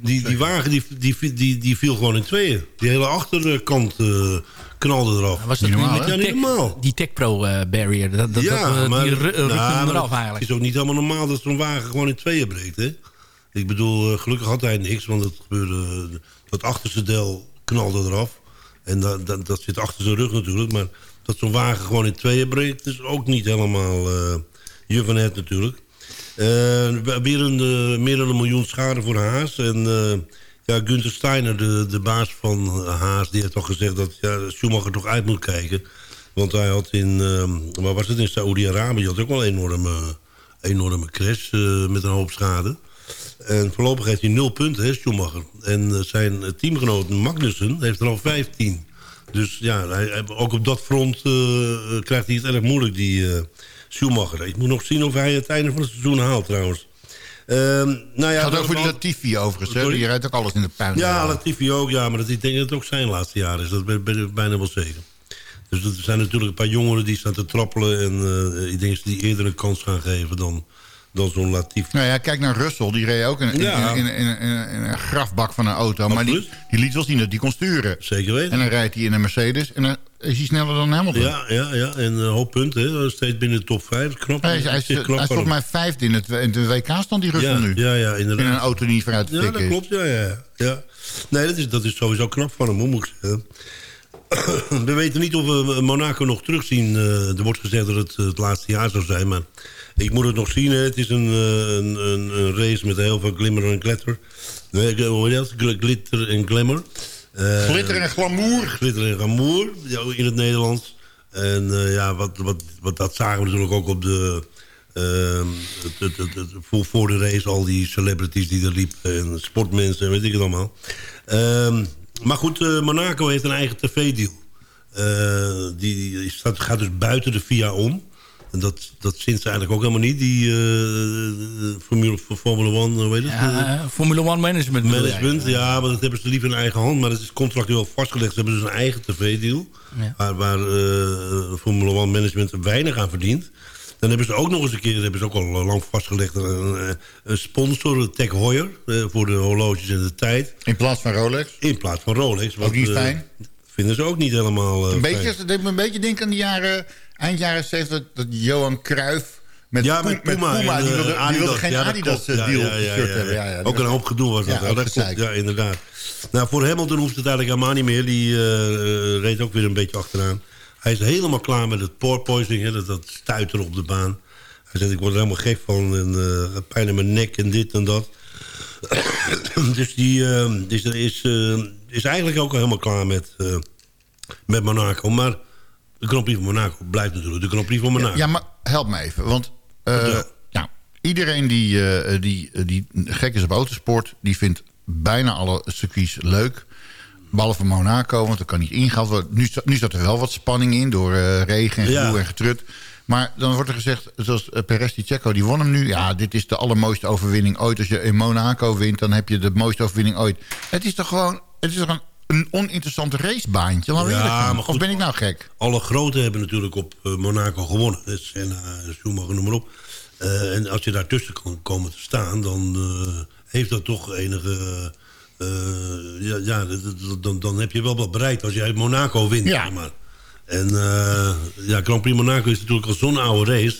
Die, die wagen die, die, die, die viel gewoon in tweeën. Die hele achterkant uh, knalde eraf. Was dat niet normaal? met Ja, die niet tech- normaal. Die Tech Pro uh, barrier. Dat, dat, ja, dat, uh, maar, die ru- rukte nou, eraf het eigenlijk. is ook niet helemaal normaal dat zo'n wagen gewoon in tweeën breekt. Hè? Ik bedoel, uh, gelukkig had hij niks. Want het gebeurde, dat achterste deel knalde eraf. En dat, dat, dat zit achter zijn rug natuurlijk. Maar dat zo'n wagen gewoon in tweeën breekt... is ook niet helemaal uh, je van het natuurlijk. Uh, weer een, uh, meer dan een miljoen schade voor Haas. En ja, Gunther Steiner, de, de baas van Haas... die heeft toch gezegd dat ja, Schumacher toch uit moet kijken. Want hij had in... waar was het? In Saoedi-Arabië had ook wel een enorme, enorme crash met een hoop schade. En voorlopig heeft hij nul punten, hè, Schumacher. En zijn teamgenoot Magnussen heeft er al 15. Dus ja, hij, ook op dat front uh, krijgt hij het erg moeilijk, die uh, Schumacher. Ik moet nog zien of hij het einde van het seizoen haalt trouwens. Uh, nou ja, het gaat ook voor die Latifi overigens. hè? Die rijdt ook alles in de puin. Ja, Latifi ook, ja, maar dat, ik denk dat het ook zijn laatste jaar is. Dat ben ben ik bijna wel zeker. Dus er zijn natuurlijk een paar jongeren die staan te trappelen... en uh, ik denk dat ze die eerder een kans gaan geven dan, dan zo'n Latifi. Nou ja, kijk naar Russell. Die reed ook in, in, Ja. in, een grafbak van een auto. Maar die, die liet wel zien dat die kon sturen. Zeker weten. En dan rijdt hij in een Mercedes. En dan is hij sneller dan Hamilton. Ja, ja, ja, en een hoop punten, steeds binnen de top 5. Knap. Hij is, hij hij mij vijfde in, het, in de WK stand die Russell ja, nu. Ja, ja, inderdaad. In een auto die niet vooruit te Ja, dat is. klopt, ja, ja. ja. Nee, dat is, dat is sowieso knap van hem, moet ik zeggen. We weten niet of we Monaco nog terugzien. Eh, er wordt gezegd dat het eh, het laatste jaar zou zijn, maar ik moet het nog zien. hè. Het is een, eh, een, een, een race met heel veel glimmer en glitter. Nee, hoe heet dat? Gl- Glitter en glamour. Eh, Glitter en glamour. Glitter en glamour, ja, in het Nederlands. En eh, ja, wat, wat, wat, dat zagen we natuurlijk ook op de... ehm, het, het, het, het- voor, voor de race al die celebrities die er liepen... en sportmensen en weet ik het allemaal. Ehm, maar goed, eh, Monaco heeft een eigen tv-deal. Eh, die die staat, gaat dus buiten de FIA om. En dat, dat vindt ze eigenlijk ook helemaal niet, die eh, Formule, Formule 1, hoe heet het? Ja, eh, Formule 1 management. Management, ja, maar dat hebben ze liever in eigen hand. Maar dat is contractueel vastgelegd. Ze hebben dus een eigen tv-deal. Ja. Waar, waar eh, Formule 1 Management weinig aan verdient. Dan hebben ze ook nog eens een keer, hebben ze ook al lang vastgelegd... een, een sponsor, Tech Heuer, eh, voor de horloges en de tijd. In plaats van Rolex. In plaats van Rolex. Ook niet eh, fijn. Vinden ze ook niet helemaal eh, Een beetje, fijn. het deed me een beetje denken aan de jaren, eind jaren 70... dat Johan Cruijff met, Ja, Puma, met Puma. en, die, eh, wilde, die wilde geen Ja, Adidas eh, deal ja, ja, shirt hebben. Ook een hoop gedoe was dat. Ja, dat klopt. inderdaad. Nou, voor Hamilton hoeft het eigenlijk helemaal niet meer. Die eh, reed ook weer een beetje achteraan. Hij is helemaal klaar met het porpoising. Hè, dat, dat stuiteren op de baan. Hij zegt, ik word er helemaal gek van. En pijn in mijn nek en dit en dat. dus die dus er is, is eigenlijk ook al helemaal klaar met, met Monaco. Maar de Grand Prix van Monaco blijft natuurlijk de Grand Prix van Monaco. Ja, maar help me even. Want eh, ja, iedereen die, eh, die, eh, die gek is op autosport... die vindt bijna alle circuits leuk. Behalve Monaco, want er kan niet ingehaald worden. Nu, nu zat er wel wat spanning in door regen en Ja. en getrut. Maar dan wordt er gezegd, zoals Perez die Checo, die won hem nu. Ja, dit is de allermooiste overwinning ooit. Als je in Monaco wint, dan heb je de mooiste overwinning ooit. Het is toch gewoon het is toch een, een oninteressant racebaantje? Ja, maar goed. Of ben ik nou gek? Alle grote hebben natuurlijk op eh, Monaco gewonnen. Eh, Senna, Schumacher, noem maar op. Eh, en als je daartussen kan komen te staan... dan heeft dat toch enige... eh, ja, ja dan, dan heb je wel wat bereikt als je uit Monaco wint. Ja. maar. En eh, ja, Grand Prix Monaco is natuurlijk al zo'n oude race...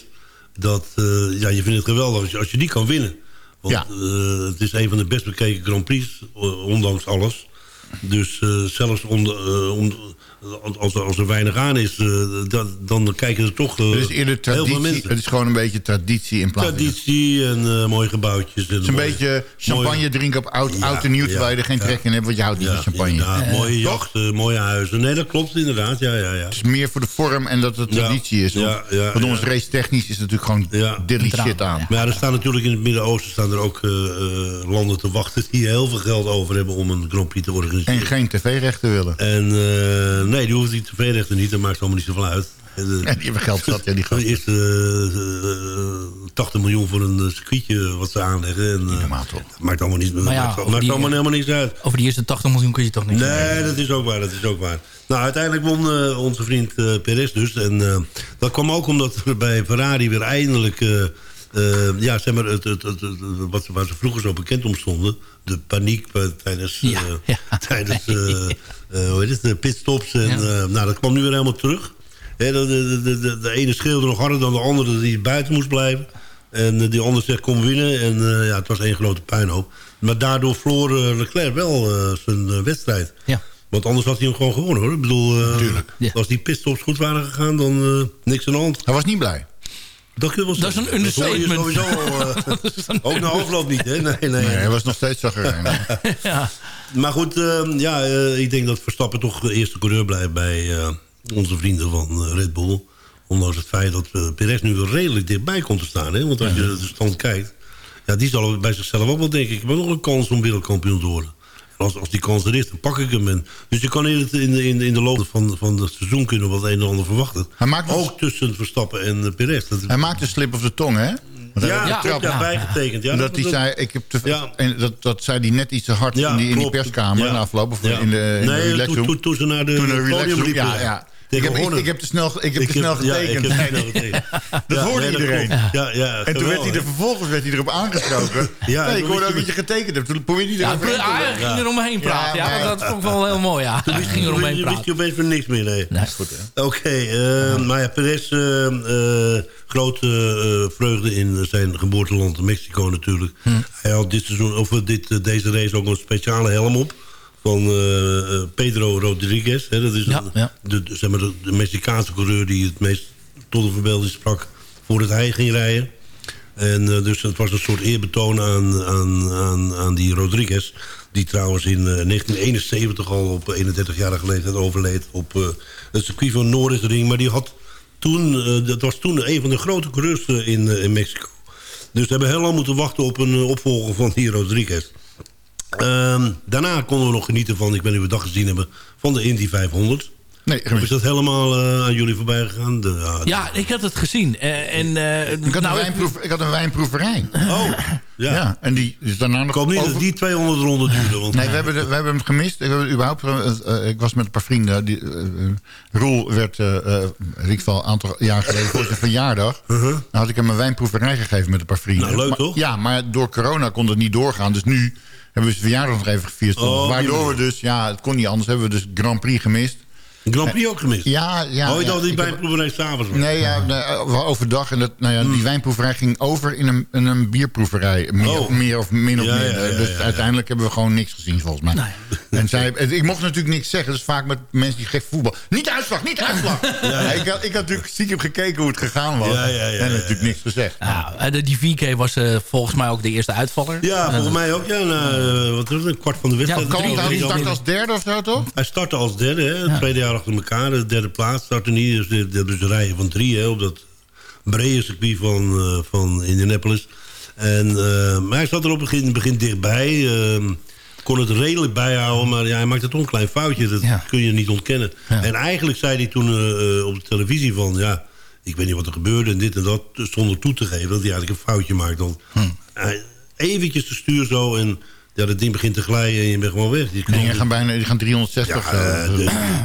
dat eh, ja, je vindt het geweldig als je, als je die kan winnen. Want Ja. eh, het is een van de best bekeken Grand Prix, eh, ondanks alles. Dus eh, zelfs onder, eh, om- als, er- als er weinig aan is, eh, dan, dan kijken er toch eh, Het is eerder heel veel traditie. mensen. Het is gewoon een beetje traditie in plaats van... Traditie en eh, mooie gebouwtjes. En Het is een mooie- beetje champagne mooie- drinken op oud, Ja, oud en nieuw... ja, terwijl je er geen ja. trek in hebt, want je houdt niet Ja, van champagne. Eh, mooie toch? jachten, mooie huizen. Nee, dat klopt inderdaad. Ja, ja, ja. Het is meer voor de vorm en dat het Ja. traditie is. Want, Ja, ja, want ja. ons race technisch is natuurlijk gewoon Ja. dilly shit aan. Maar ja, er staan natuurlijk in het Midden-Oosten staan er ook eh, eh, landen te wachten... die heel veel geld over hebben om een Grand Prix te organiseren. En geen tv-rechten willen. En eh, nee, die hoeft die tv-rechten niet. Dat maakt allemaal niet zoveel uit. En, eh, En die hebben geld zat, ja, die eerste eh, 80 miljoen voor een eh, circuitje wat ze aanleggen. En, eh, dat maakt allemaal, niet, Maar ja, maakt, over maakt die- allemaal helemaal niks uit. Over die eerste 80 miljoen kun je toch niks Nee, dat is ook waar, dat is ook waar. Nou, uiteindelijk won eh, onze vriend eh, Perez dus. En eh, dat kwam ook omdat er bij Ferrari weer eindelijk... eh, eh, ja, zeg maar, het, het, het, het- wat, waar ze vroeger zo bekend om stonden. De paniek eh, tijdens, eh, tijdens eh, hoe heet het, de pitstops. En, eh, nou, dat kwam nu weer helemaal terug. Hè, de, de, de, de, de ene schreeuwde nog harder dan de andere die buiten moest blijven. En die ander zegt kom winnen. En eh, ja, het was één grote puinhoop. Maar daardoor verloor Leclerc wel eh, zijn wedstrijd. Ja. Want anders had hij hem gewoon gewonnen hoor. Ik bedoel, eh, als die pitstops goed waren gegaan, dan eh, niks aan de hand. Hij was niet blij. Dat, kun je wel Dat is zeggen. een hoor je understatement. sowieso al, eh, ook na afloop niet, hè? Nee, nee. Nee, hij was nog steeds zagrijnig. ja. Maar goed, eh, ja, eh, ik denk dat Verstappen toch de eerste coureur blijft bij eh, onze vrienden van Red Bull. Ondanks het feit dat Perez nu wel redelijk dichtbij komt te staan. Hè? Want als je de stand kijkt, ja, die zal bij zichzelf ook wel denken... ik heb nog een kans om wereldkampioen te worden. Als, als die kans er is, dan pak ik hem. En, dus je kan in, het, in, de, in, in de loop van, van het seizoen kunnen wat een en ander verwachten. Hij maakt ook tussen Verstappen en eh, Perez. Dat, Hij maakte een slip of de tong, hè? Hij Ja, heeft klopt, getrapt. ja. Ja, dat, dat- hij zei, ik heb te, en dat, dat zei hij net iets te hard Ja, in, die, in perskamer Ja. na afloop. Of Ja. in de, in Nee, toen- toen- toen ze naar de Toen de podium liepen. Ja, ja. Ik heb, ik, ik heb te snel, ik heb Ik te snel heb- ja, getekend. ik heb getekend. dat Ja, hoorde nee, dat iedereen. klopt. Ja, ja, en toen werd hij er vervolgens werd hij erop aangesproken. Ja, nee, ik toen hoorde ook wist dat je getekend hebt. Toen probeerde hij Ja, te hij komen. ging er omheen praten. Ja, dat vond ik wel heel mooi. Ja. Hij ging er Toen omheen wist praten. je opeens voor niks meer, nee. Nee. Goed, hè? Oké, eh, maar ja, Perez, eh, eh, grote vreugde in zijn geboorteland Mexico natuurlijk. Hm. Hij had dit seizoen, of dit, deze race ook een speciale helm op. Van eh, eh, Pedro Rodriguez. Hè, dat is Ja, een- ja. De, zeg maar de, de Mexicaanse coureur die het meest tot de verbeelding sprak voordat hij ging rijden. En eh, dus het was een soort eerbetoon aan, aan, aan, aan die Rodriguez. Die trouwens in eh, 1971 al op 31-jarige leeftijd overleed op het circuit van Noorderring. Maar die had toen, dat was toen een van de grote coureurs in, in Mexico. Dus we hebben heel lang moeten wachten op een opvolger van die Rodriguez. Ehm, daarna konden we nog genieten van, ik weet niet of we dat gezien hebben, van de Indy 500. Nee, Of is dat helemaal eh, aan jullie voorbij gegaan? De, ja, Ja, ik had het gezien. Eh, en, eh, Ik had, nou, een wijnproef, ik had een wijnproeverij. Oh, Ja. ja. en die is daarna nog Ik hoop niet over- dat die 200 ronden duren. Want... Nee, we hebben, de- we hebben hem gemist. Ik, heb überhaupt, ik was met een paar vrienden. Die, Roel werd, eh eh, in ieder geval een aantal jaar geleden voor zijn verjaardag. Dan had ik hem een wijnproeverij gegeven met een paar vrienden. Uh-huh. Nou, leuk, Maar- toch? Ja, maar door corona kon het niet doorgaan. Dus nu hebben we zijn verjaardag nog even gevierd. Oh, waardoor we dus, ja, het kon niet anders. Hebben we dus Grand Prix gemist. Grand Prix ook gemist? Ja, ja. oh, je ja. dacht die Ik bij heb- een proeverij s'avonds was? Nee, ja, nee, wel overdag. En dat, nou ja, die wijnproeverij ging over in een, in een bierproeverij. Meer, Oh. meer of min of Ja, minder. ja, ja, dus ja, ja. uiteindelijk hebben we gewoon niks gezien, volgens mij. En zij, ik mocht natuurlijk niks zeggen. Dus vaak met mensen die gek voetbal. Niet uitslag, niet uitslag! Ja, ik, had, ik had natuurlijk stiekem gekeken hoe het gegaan was. Ja, ja, ja, en ja, natuurlijk niks gezegd. Ja, eh, de- die VK was eh, volgens mij ook de eerste uitvaller. Ja, volgens mij ook. Ja, na, eh, wat was het, een kwart van de wedstrijd. Ja, Kan hij start als derde of zo, toch? Hij startte als derde, hè, het tweede jaar achter elkaar. De derde plaats startte niet. Dus de, dus rijen van drie hè, op dat brede circuit van, eh, van Indianapolis. En, eh, maar hij zat er op het begin, dichtbij. eh, kon het redelijk bijhouden, maar ja, hij maakte toch een klein foutje. Dat Ja. kun je niet ontkennen. En eigenlijk zei hij toen eh, op de televisie van... ja, ik weet niet wat er gebeurde en dit en dat... zonder toe te geven dat hij eigenlijk een foutje maakt. Want hij, eventjes te stuur zo en Ja, dat ding begint te glijden en je bent gewoon weg. Die Dingen gaan bijna die gaan 360 Ja, of zo. eh,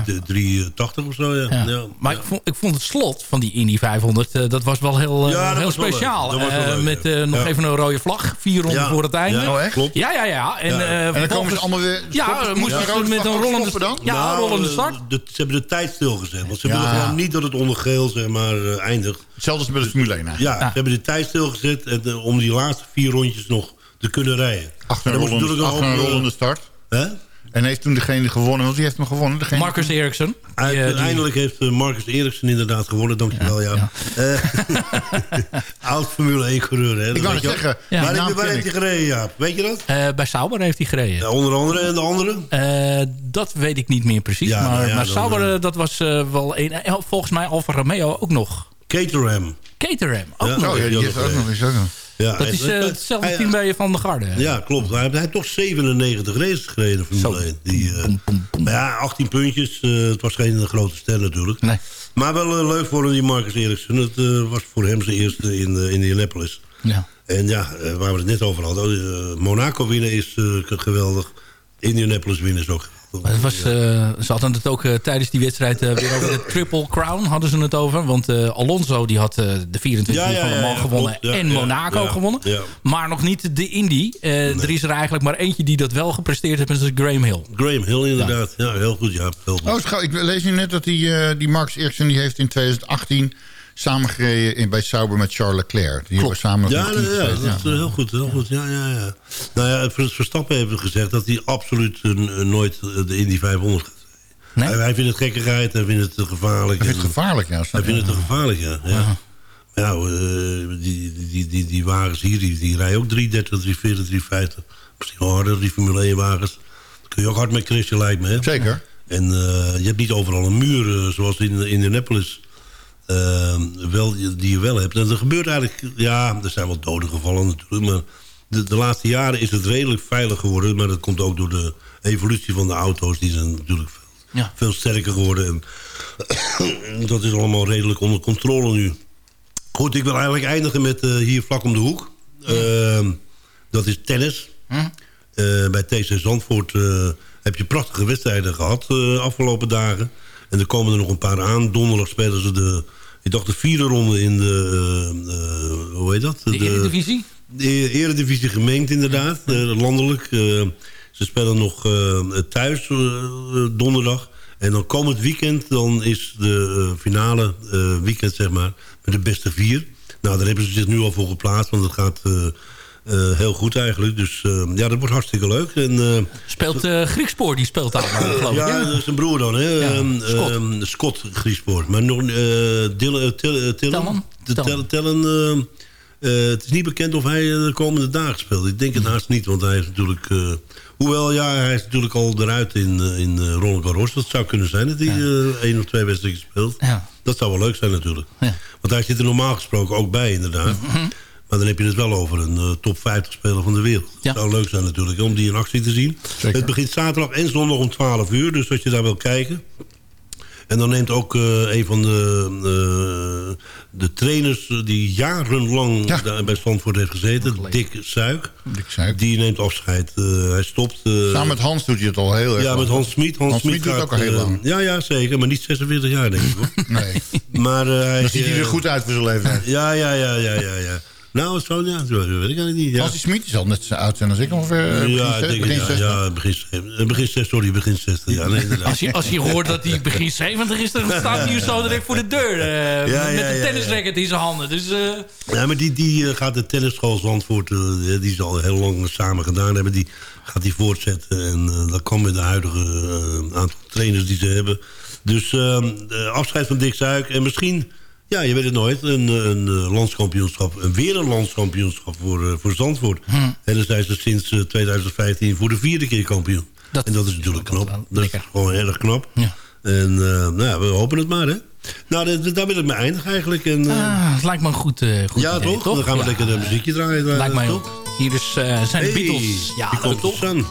de, de 380 of zo, ja. Ja. ja. Maar ik, vond, ik vond het slot van die Indy 500, eh, dat was wel heel, heel speciaal. wel leuk, met nog even een rode vlag, vier ronden voor het einde. Ja, echt? klopt. Ja, ja, ja. En, Ja. En dan komen ze allemaal weer... Ja, moesten ze met een rollende dan? Ja, Nou, rollende start. de- ze hebben de tijd stilgezet. Want ze willen gewoon niet dat het onder geel zeg maar, eindigt. Hetzelfde als bij de Formule 1 eigenlijk. Ja, ze hebben de tijd stilgezet en, om die laatste vier rondjes nog te kunnen rijden. Achter En een rollende, natuurlijk achter een hoop, eh, rollende start. Hè? En heeft toen degene gewonnen, want wie heeft hem gewonnen? Degene Marcus Eriksson. Die, eh, die- Uiteindelijk heeft eh, Marcus Eriksen inderdaad gewonnen, dankjewel. Ja, Eh, Oud Formule 1 coureur, hè? dat wou zeggen, Ja, waar die heb, je ik. gereden, Jaap? Weet je dat? eh, bij Sauber heeft hij gereden. Ja, onder andere en de andere? Eh, dat weet ik niet meer precies. Ja, maar nou ja, maar dan, Sauber, dat was eh, wel een... volgens mij Alfa Romeo ook nog. Caterham. Caterham, ook Ja. nog. Oh ja, die Ja, heeft eens. ook nog. Ja, Dat is eh, hetzelfde hij- team bij Van der Garde. Ja, klopt. Hij, hij heeft toch 97 races gereden in Formule. 1. Die, maar ja, 18 puntjes. eh, het was geen grote ster natuurlijk. Nee. Maar wel leuk voor hem, die Marcus Eriksen. Het was voor hem zijn eerste in uh, Indianapolis. Ja. En ja, waar we het net over hadden. Monaco winnen is geweldig. Indianapolis winnen is ook. Het was, eh, ze hadden het ook eh, tijdens die wedstrijd eh, weer over de Triple Crown hadden ze het over. Want eh, Alonso die had de 24 Ja, uur ja, van ja, Mans ja, gewonnen en ja, Monaco ja, gewonnen. ja. Maar nog niet de Indy. Eh, Er is er eigenlijk maar eentje die dat wel gepresteerd heeft en dat is Graham Hill. Graham Hill inderdaad. Ja, heel goed. Ja, heel goed. Oh, schat, ik lees nu net dat die, eh, die Ericsson... die heeft in 2018 samengereden in, bij Sauber met Charles Leclerc. Die hebben samen Ja, ja, gezeten, dat is eh, heel goed. Heel goed. Ja, ja, ja. Nou ja, Ver- Verstappen heeft gezegd dat hij absoluut eh, nooit eh, de Indy 500 gaat. Nee? Hij, hij vindt het gekkigheid, hij vindt het te gevaarlijk. Hij vindt het gevaarlijk, ja. Hij vindt het te gevaarlijk, ja. ja. Ja, eh, die, die, die, die wagens hier, die, die rijden ook 330, 340, 350. Misschien wel harder, die Formule 1 wagens. Daar kun je ook hard mee crashen, lijkt me. Hè? Zeker. En eh, je hebt niet overal een muur, eh, zoals in in Indianapolis. Eh, wel, die je wel hebt. En er gebeurt eigenlijk... Ja, er zijn wel doden gevallen natuurlijk. Maar de, de laatste jaren is het redelijk veilig geworden. Maar dat komt ook door de evolutie van de auto's. Die zijn natuurlijk veel, Ja. veel sterker geworden. En dat is allemaal redelijk onder controle nu. Goed, ik wil eigenlijk eindigen met eh, hier vlak om de hoek. Ehm, dat is tennis. Eh, bij TC Zandvoort eh, heb je prachtige wedstrijden gehad de afgelopen dagen. En er komen er nog een paar aan. Donderdag spelen ze de, ik dacht de vierde ronde in de, eh, eh, hoe heet dat? De Eredivisie? De Eredivisie gemengd inderdaad, eh, landelijk. Ze spelen nog thuis donderdag. En dan komend weekend dan is de finale weekend zeg maar met de beste vier. Nou, daar hebben ze zich nu al voor geplaatst, want het gaat eh, heel goed eigenlijk. Dus eh, ja, dat wordt hartstikke leuk. En, eh, Speelt Griekspoor, die speelt daar, geloof ik. ja, Ja. dat is zijn broer dan, hè? Ja, Ehm, Scott. ehm, Scott Griespoor. Maar nog... Tillen? Tellen? De Tellen. Tellen ehm, eh, het is niet bekend of hij de komende dagen speelt. Ik denk het haast niet, want hij is natuurlijk... hoewel, ja, hij is natuurlijk al eruit in, in Roland Garros. Dat zou kunnen zijn dat hij eh, één of twee wedstrijden speelt. Ja. Dat zou wel leuk zijn natuurlijk. Ja. Want hij zit er normaal gesproken ook bij, inderdaad. Maar dan heb je het wel over een eh, top 50 speler van de wereld. Ja. Dat zou leuk zijn natuurlijk, om die in actie te zien. Zeker. Het begint zaterdag en zondag om 12 uur. Dus als je daar wil kijken. En dan neemt ook eh, een van de, eh, de trainers... die jarenlang Ja. daar bij Stanford heeft gezeten... Dick Suik. Dick Suik. Die neemt afscheid. Hij stopt... Samen met Hans doet hij het al heel erg ja, met Hans Smit. Hans, Hans Smit doet gaat, ook al heel lang. Ja, ja, zeker. Maar niet 46 jaar, denk ik. Hoor. Nee, maar hij... dan ziet hij er goed uit voor zijn leeftijd. Ja, ja, ja, ja, ja. ja. Nou, zo, ja, zo weet ik eigenlijk niet. Ja. Hans Smit is al net zo oud zijn als ik ongeveer. eh, begin ja, ik denk, begin ja, 60. ja, begin, eh, begin 60, sorry, begin 60. Ja, nee. Als je, als je hoort dat hij begin 70 is, dan staat hij hier zo direct voor de deur. eh, Ja, met ja, een ja, tennisracket in zijn handen. Dus, eh, Ja, maar die, die eh, gaat de tennisschool Zandvoort, eh, die ze al heel lang samen gedaan hebben, die gaat die voortzetten. En eh, dat kan met de huidige eh, aantal trainers die ze hebben. Dus eh, de afscheid van Dick Zuik. En misschien, ja, je weet het nooit, een, een eh, landskampioenschap. En weer een landskampioenschap voor, eh, voor Zandvoort. En dan zijn ze sinds eh, 2015 voor de vierde keer kampioen. Dat en dat is natuurlijk knap. Dat is lekker. gewoon erg knap. Ja. En eh, nou ja, we hopen het maar, hè. Nou, daar wil ik mee eindigen eigenlijk. En, eh, ah, het lijkt me een goed, eh, goed ja, idee, toch? Dan gaan we Ja. lekker een muziekje draaien. eh, Lijkt mij toch? ook. Hier eh, zijn de Beatles. Ja, leuk komt toch? Sun.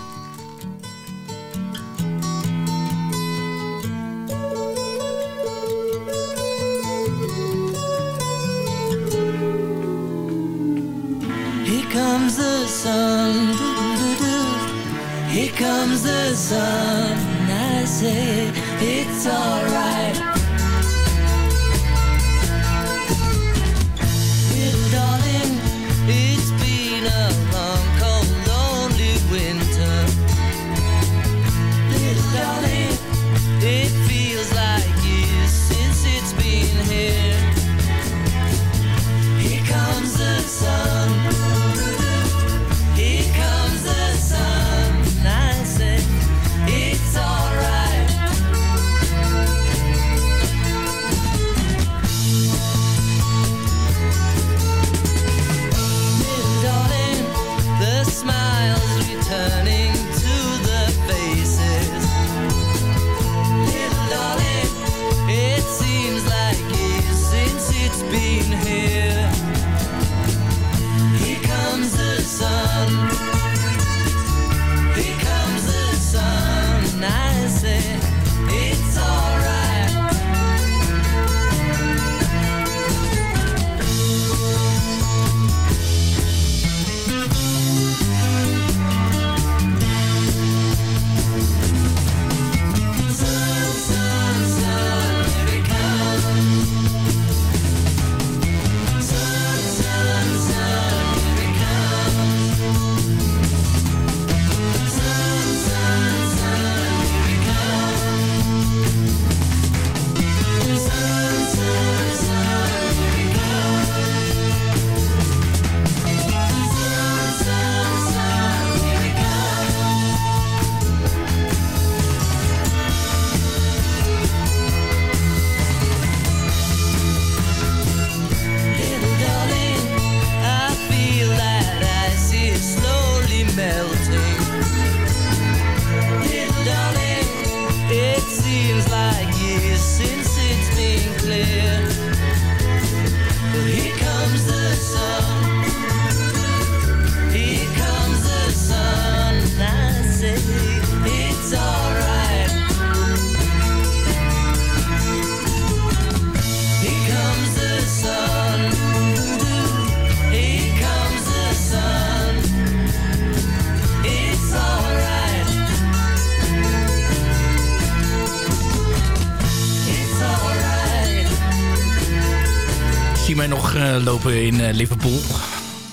Lopen in eh, Liverpool.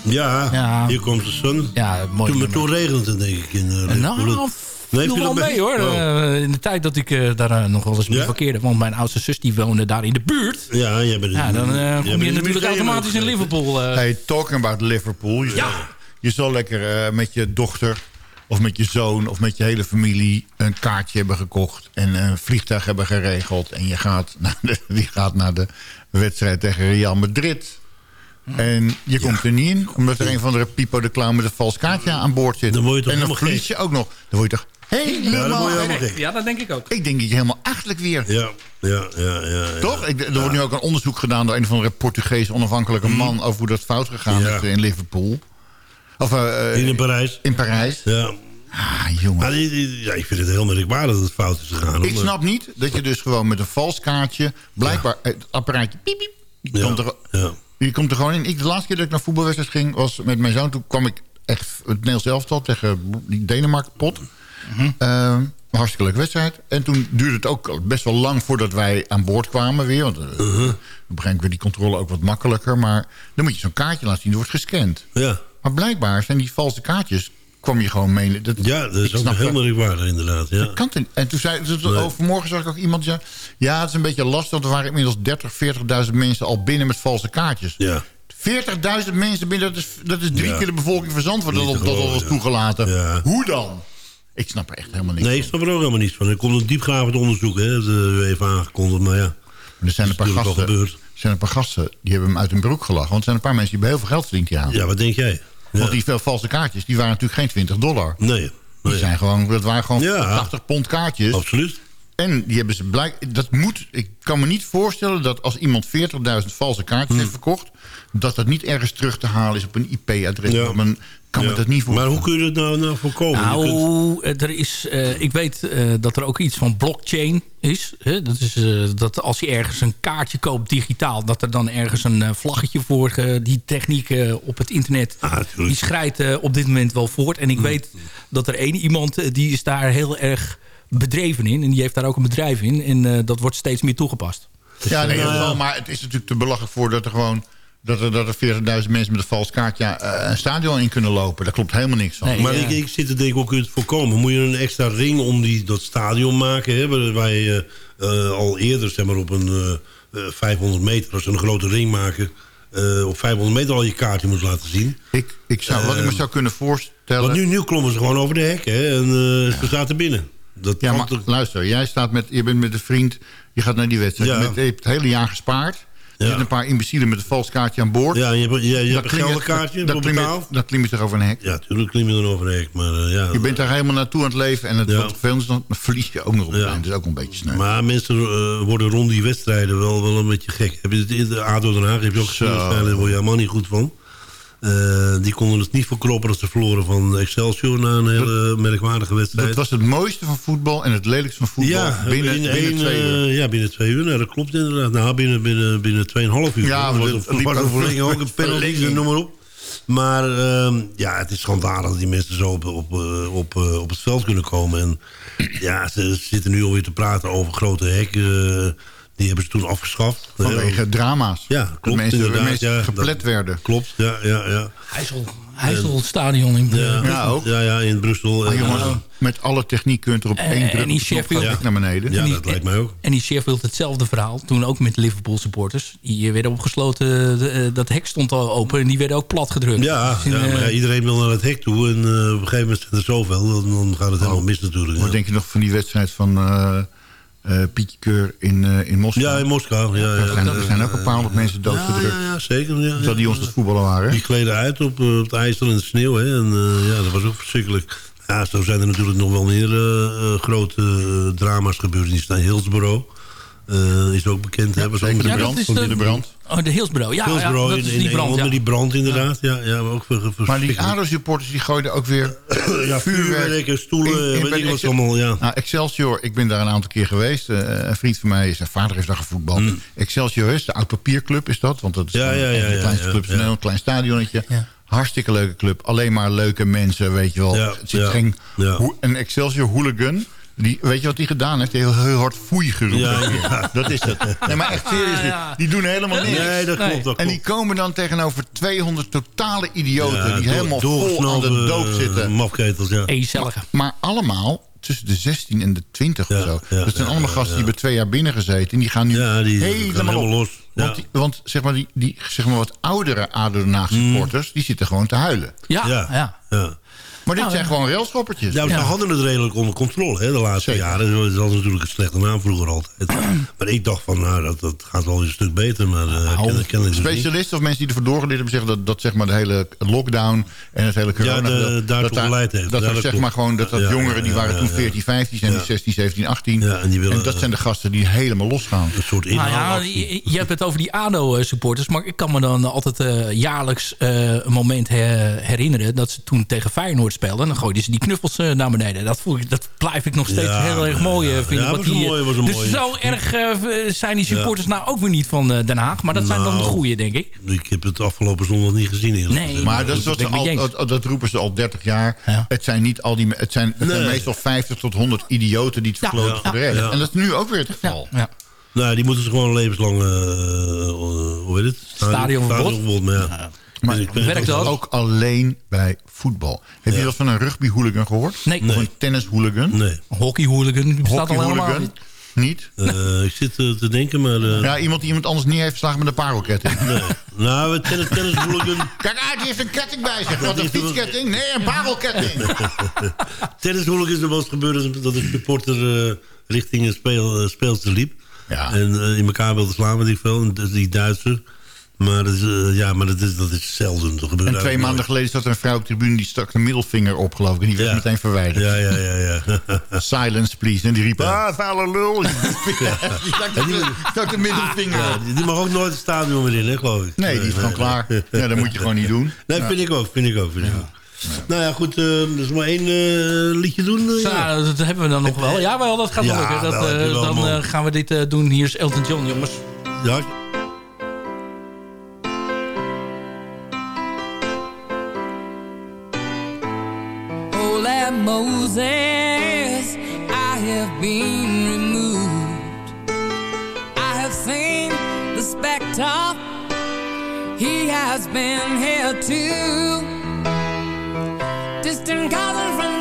Ja, hier komt de zon. Ja, mooi. Toen, toen regent het denk ik in uh, Nou, Liverpool. viel heeft u wel mee hoor. Oh. Eh, in de tijd dat ik eh, daar eh, nog wel eens mee Ja? verkeerde. Want mijn oudste zus die woonde daar in de buurt. Ja, jij bent Ja, dan eh, kom je natuurlijk automatisch in. Liverpool. eh. Hey, talking about Liverpool. Je, Ja. je zal lekker eh, met je dochter of met je zoon of met je hele familie een kaartje hebben gekocht en een vliegtuig hebben geregeld. En je gaat naar de, die gaat naar de wedstrijd tegen Real Madrid. En je komt er niet in, omdat er een van de Pipo de Clown met een vals kaartje aan boord zit. Dan word je toch en dan verlies je ook nog. Dan word je toch helemaal... Ja, gek. Ja, dat denk ik ook. Ik denk dat je helemaal achterlijk weer... Ja, ja, ja. ja. Toch? Ik, er wordt nu ook een onderzoek gedaan door een of andere Portugees onafhankelijke man... over hoe dat fout gegaan Ja. is in Liverpool. Of, eh, eh, in Parijs. in Parijs. Ja. Ah, jongen. Ja, ik vind het heel merkwaardig dat het fout is gegaan. Ik snap niet dat je dus gewoon met een vals kaartje... blijkbaar het apparaatje piep, piep, je, Ja, komt er, ja. Je komt er gewoon in. Ik, de laatste keer dat ik naar voetbalwedstrijd ging... was met mijn zoon. Toen kwam ik echt het Nederlands elftal tegen die Denemarken pot. Mhm. Ehm, hartstikke leuke wedstrijd. En toen duurde het ook best wel lang voordat wij aan boord kwamen weer. Want uh, op een gegeven moment werd die controle ook wat makkelijker. Maar dan moet je zo'n kaartje laten zien. Die wordt gescand. Ja. Maar blijkbaar zijn die valse kaartjes... kwam je gewoon mee. Dat, Ja, dat is ook snap heel merkwaardig inderdaad. Ja. dat kan En toen zei dus Nee. overmorgen zag ik ook iemand zeggen... ja, het is een beetje lastig, want er waren inmiddels 30, 40.000 mensen al binnen met valse kaartjes. Ja. 40.000 mensen binnen, dat is, dat is drie Ja. keer de bevolking van Zandvoort. Dat, dat, al was geloven, ja. toegelaten. Ja. Hoe dan? Ik snap er echt helemaal niks Nee, ik snap er ook helemaal niets van. Er komt een diepgravend onderzoek, hè. Dat we even aangekondigd, maar ja. Er zijn een, paar gasten, er zijn een paar gasten die hebben hem uit hun broek gelachen. Want er zijn een paar mensen die hebben heel veel geld verdiend. Ja, wat denk jij? Want die veel valse kaartjes, die waren natuurlijk geen 20 dollar. Nee. Die zijn gewoon, dat waren gewoon Ja. 80 pond kaartjes. Absoluut. en die hebben ze blijk... Dat moet, ik kan me niet voorstellen dat als iemand 40.000 valse kaartjes heeft verkocht... dat dat niet ergens terug te halen is op een IP-adres. Ja. Een- kan me Ja. dat niet Maar voorstellen. hoe kun je het nou, nou voorkomen? Kunt- Nou, eh, er is, eh, ik weet eh, dat er ook iets van blockchain is. Hè? Dat is eh, dat als je ergens een kaartje koopt digitaal... dat er dan ergens een vlaggetje voor die techniek eh, op het internet... die schrijdt eh, op dit moment wel voort. En ik weet dat er één iemand die is daar heel erg bedreven in. En die heeft daar ook een bedrijf in. En eh, dat wordt steeds meer toegepast. Ja, nee, Nou, dat ja. wel, maar het is natuurlijk te belachelijk voor dat er gewoon... dat er, dat er 40.000 mensen met een vals kaartje eh, een stadion in kunnen lopen. Daar klopt helemaal niks van. maar ik, ik zit te denken, hoe kun je het voorkomen? Moet je een extra ring om die, dat stadion maken? Hè? Waar waar je eh, al eerder zeg maar, op een eh, eh, 500 meter... als ze een grote ring maken... eh, op 500 meter al je kaartje moet laten zien. Ik, ik zou, wat ik me zou kunnen voorstellen... Want nu, nu klommen ze gewoon over de hek hè? en eh, ze zaten binnen. Dat Ja, maar toch- luister, jij staat met, je bent met een vriend, je gaat naar die wedstrijd. Ja. Je, bent- je hebt het hele jaar gespaard. Er zitten een paar imbecielen met een vals kaartje aan boord. Ja, je hebt, je, je Dan hebt een klim je- geldenkaartje dan voor klim je-. Dan klim je toch over een hek. Ja, natuurlijk klim je dan over de hek. Maar, eh, ja, Je bent daar helemaal naartoe aan het leven. En het Ja. wat vervelend is, dan verlies je ook nog op eind. Dat is ook een beetje sneu. Maar mensen eh, worden rond die wedstrijden wel, wel een beetje gek. Heb je het in de ADO Den Haag heb je ook gezien, daar word je helemaal niet goed van. Eh, die konden het niet verkroppen als ze verloren van Excelsior... na een hele merkwaardige wedstrijd. Dat was het mooiste van voetbal en het lelijkste van voetbal ja, binnen, in binnen twee uur. eh, ja, binnen twee uur. Nou, dat klopt inderdaad. Nou, binnen, binnen, binnen 2,5 uur. Ja, want het liep was een ook een penalty, noem maar op. Maar ehm, ja, het is schandalig dat die mensen zo op, op, eh, op, op het veld kunnen komen. En ja, ze zitten nu alweer te praten over grote hekken. Die hebben ze toen afgeschaft. Vanwege drama's. Ja, klopt. mensen, inderdaad, mensen ja, geplet dat- werden. Klopt, ja, ja, ja. Heijssel, Heijsselstadion in Ja, Ja, ook. Ja, ja, in Brussel. Maar En, jongens, eh, met alle techniek kunt er op één en druk die de knop Sheffield- gaat het naar beneden. ja, die- dat lijkt mij ook. En die Sheffield hetzelfde verhaal. Toen ook met Liverpool supporters. Die werden opgesloten. de- eh, dat hek stond al open. En die werden ook plat gedrukt. Ja, Dus in, ja, maar ja, eh, iedereen wil naar het hek toe. En eh, op een gegeven moment zijn er zoveel. Dan, dan gaat het helemaal mis natuurlijk. Wat Ja, denk je nog van die wedstrijd van eh Pietje Keur in, eh, in Moskou? ja in Moskou. Ja, Er ja, zijn, er zijn ook een paar honderd mensen doodgedrukt. ja, ja, zeker. Ja, die ons het voetballen waren. Die kleden uit op, eh, op het ijs en de sneeuw. Hè. En ja, dat was ook verschrikkelijk. Ja, zo zijn er natuurlijk nog wel meer grote drama's gebeurd. Die staan Hillsborough. Eh, is ook bekend. hè, was ook met de ja, brand, van de, de brand. Oh, de Hillsborough. Ja, ja, dat in, is die brand. Ja. die brand inderdaad. Ja, ja, maar ook ver- Maar die. ADO-supporters die gooiden ook weer Ja, vuurwerk en stoelen, In- in- weet ik wat allemaal, ja. Nou, Excelsior, ik ben daar een aantal keer geweest. Eh, een vriend van mij, zijn vader heeft daar gevoetbald. Excelsior is de oud papierclub, is dat? Want dat is. Ja, ja, een ja, de ja, kleinste ja, clubs in ja. Nederland. Klein stadionnetje. Ja. Hartstikke leuke club. Alleen maar leuke mensen, weet je wel. Ja, Het zit ja, geen ja. hoe- een Excelsior hooligan. Die, weet je wat hij gedaan heeft? Hij heeft heel, heel hard foei geroepen. Ja, ja. Dat is het. Nee, maar echt serieus. Ja, ja. Die doen helemaal niks. Nee, dat klopt. Dat En die klopt. komen dan tegenover 200 totale idioten... Ja, die door- helemaal vol aan de doop eh, zitten. Mafketels, ja. Gezellige. Maar allemaal tussen de 16 en de 20 Ja, of zo. ja, dat zijn ja, allemaal ja, gasten die hebben twee jaar binnen gezeten. En die gaan nu Ja, die gaan helemaal, los. Ja. Want, die, want zeg maar, die, die zeg maar wat oudere ADO Den Haag supporters... die zitten gewoon te huilen. Ja, ja. Ja, ja. Maar dit Nou, zijn ja. gewoon railschoppertjes. Ja, ze Ja. hadden het redelijk onder controle hè, de laatste Zeker. jaren. Dat was natuurlijk een slechte naam vroeger altijd. maar ik dacht van, nou, dat, dat gaat wel een stuk beter. Maar uh, Nou, ken, ken ik dus niet. Specialisten of mensen die ervoor doorgeleerd hebben... zeggen dat, dat zeg maar de hele lockdown en het hele corona... de- dat, daartoe dat, geleid heeft. Dat, Ja, dat zeg maar gewoon dat, dat Ja, jongeren die ja, waren ja, toen ja. 14, 15 zijn, Ja. 16, 17, 18. Ja, en die willen, dat zijn de gasten die helemaal losgaan. Een soort Nou ja, inhaalactie. je, je hebt het over die ADO-supporters. Maar ik kan me dan altijd eh, jaarlijks eh, een moment he- herinneren... dat ze toen tegen Feyenoord speelden. En dan gooiden ze die knuffels eh, naar beneden. Dat, voel ik, dat blijf ik nog steeds Ja, heel erg mooi ja, eh, vinden. ja, wat was een die, mooie- was een dus mooie. zo erg eh, zijn die supporters nou ook weer niet van eh, Den Haag. Maar dat zijn dan de Nou, goeie, denk ik. Ik heb het afgelopen zondag niet gezien. Nee. Maar dat, al, eens. dat, roepen ze al 30 jaar. Ja. Het zijn niet al die. Het zijn, het zijn meestal 50 tot 100 idioten die het Ja. verkloten Ja. voor de rest. Ja. En dat is nu ook weer het geval. ja. Nou, die moeten ze gewoon levenslang... eh, eh, hoe heet het? Stadionverbod. Stadionverbod, maar ja. Maar Ik weet werkt dat? ook alleen bij voetbal. Heb je Ja. dat van een rugby-hooligan gehoord? Nee. Of Nee. een tennis-hooligan? Nee. Hockey-hooligan bestaat al helemaal niet. Niet? Eh, ik zit eh, te denken, maar... eh, Ja, iemand die iemand anders neer heeft geslagen met een parelketting. nee. Nou, we tennis, tennis hooligan... Kijk uit, die heeft een ketting bij zich. Wat, een fietsketting? Nee, een parelketting. Tennis hooligan is er wel eens gebeurd dat een supporter eh, richting een speel, speelster liep. Ja. En in elkaar wilde slaan, weet ik veel. En dus die Duitser. Maar, dat is, eh, ja, maar dat, is, dat is zelden. Dat gebeurt En twee maanden geleden zat er een vrouw op de tribune... die stak de middelvinger op, geloof ik. En die werd Ja. meteen verwijderd. Ja, ja, ja. ja. Silence, please. En die riep, ah, vuile lul. die stak de, middel- stak de middelvinger op. die, die mag ook nooit het stadion meer in, hè, geloof ik. Nee, die is gewoon klaar. Ja, dat moet je gewoon niet doen. Nee, Ja. vind ik ook, vind ik ook, vind ik ook. Nou ja, goed, uh, dus maar één eh, liedje doen. eh, ja. nou, dat hebben we dan nog wel. Ja, wel, dat gaat Ja, lukken. Dat, wel, eh, dan man. eh, gaan we dit eh, doen. Hier is Elton John, jongens. Ja, Moses, I have been removed. I have seen the spectre, he has been here too. Distant cousin from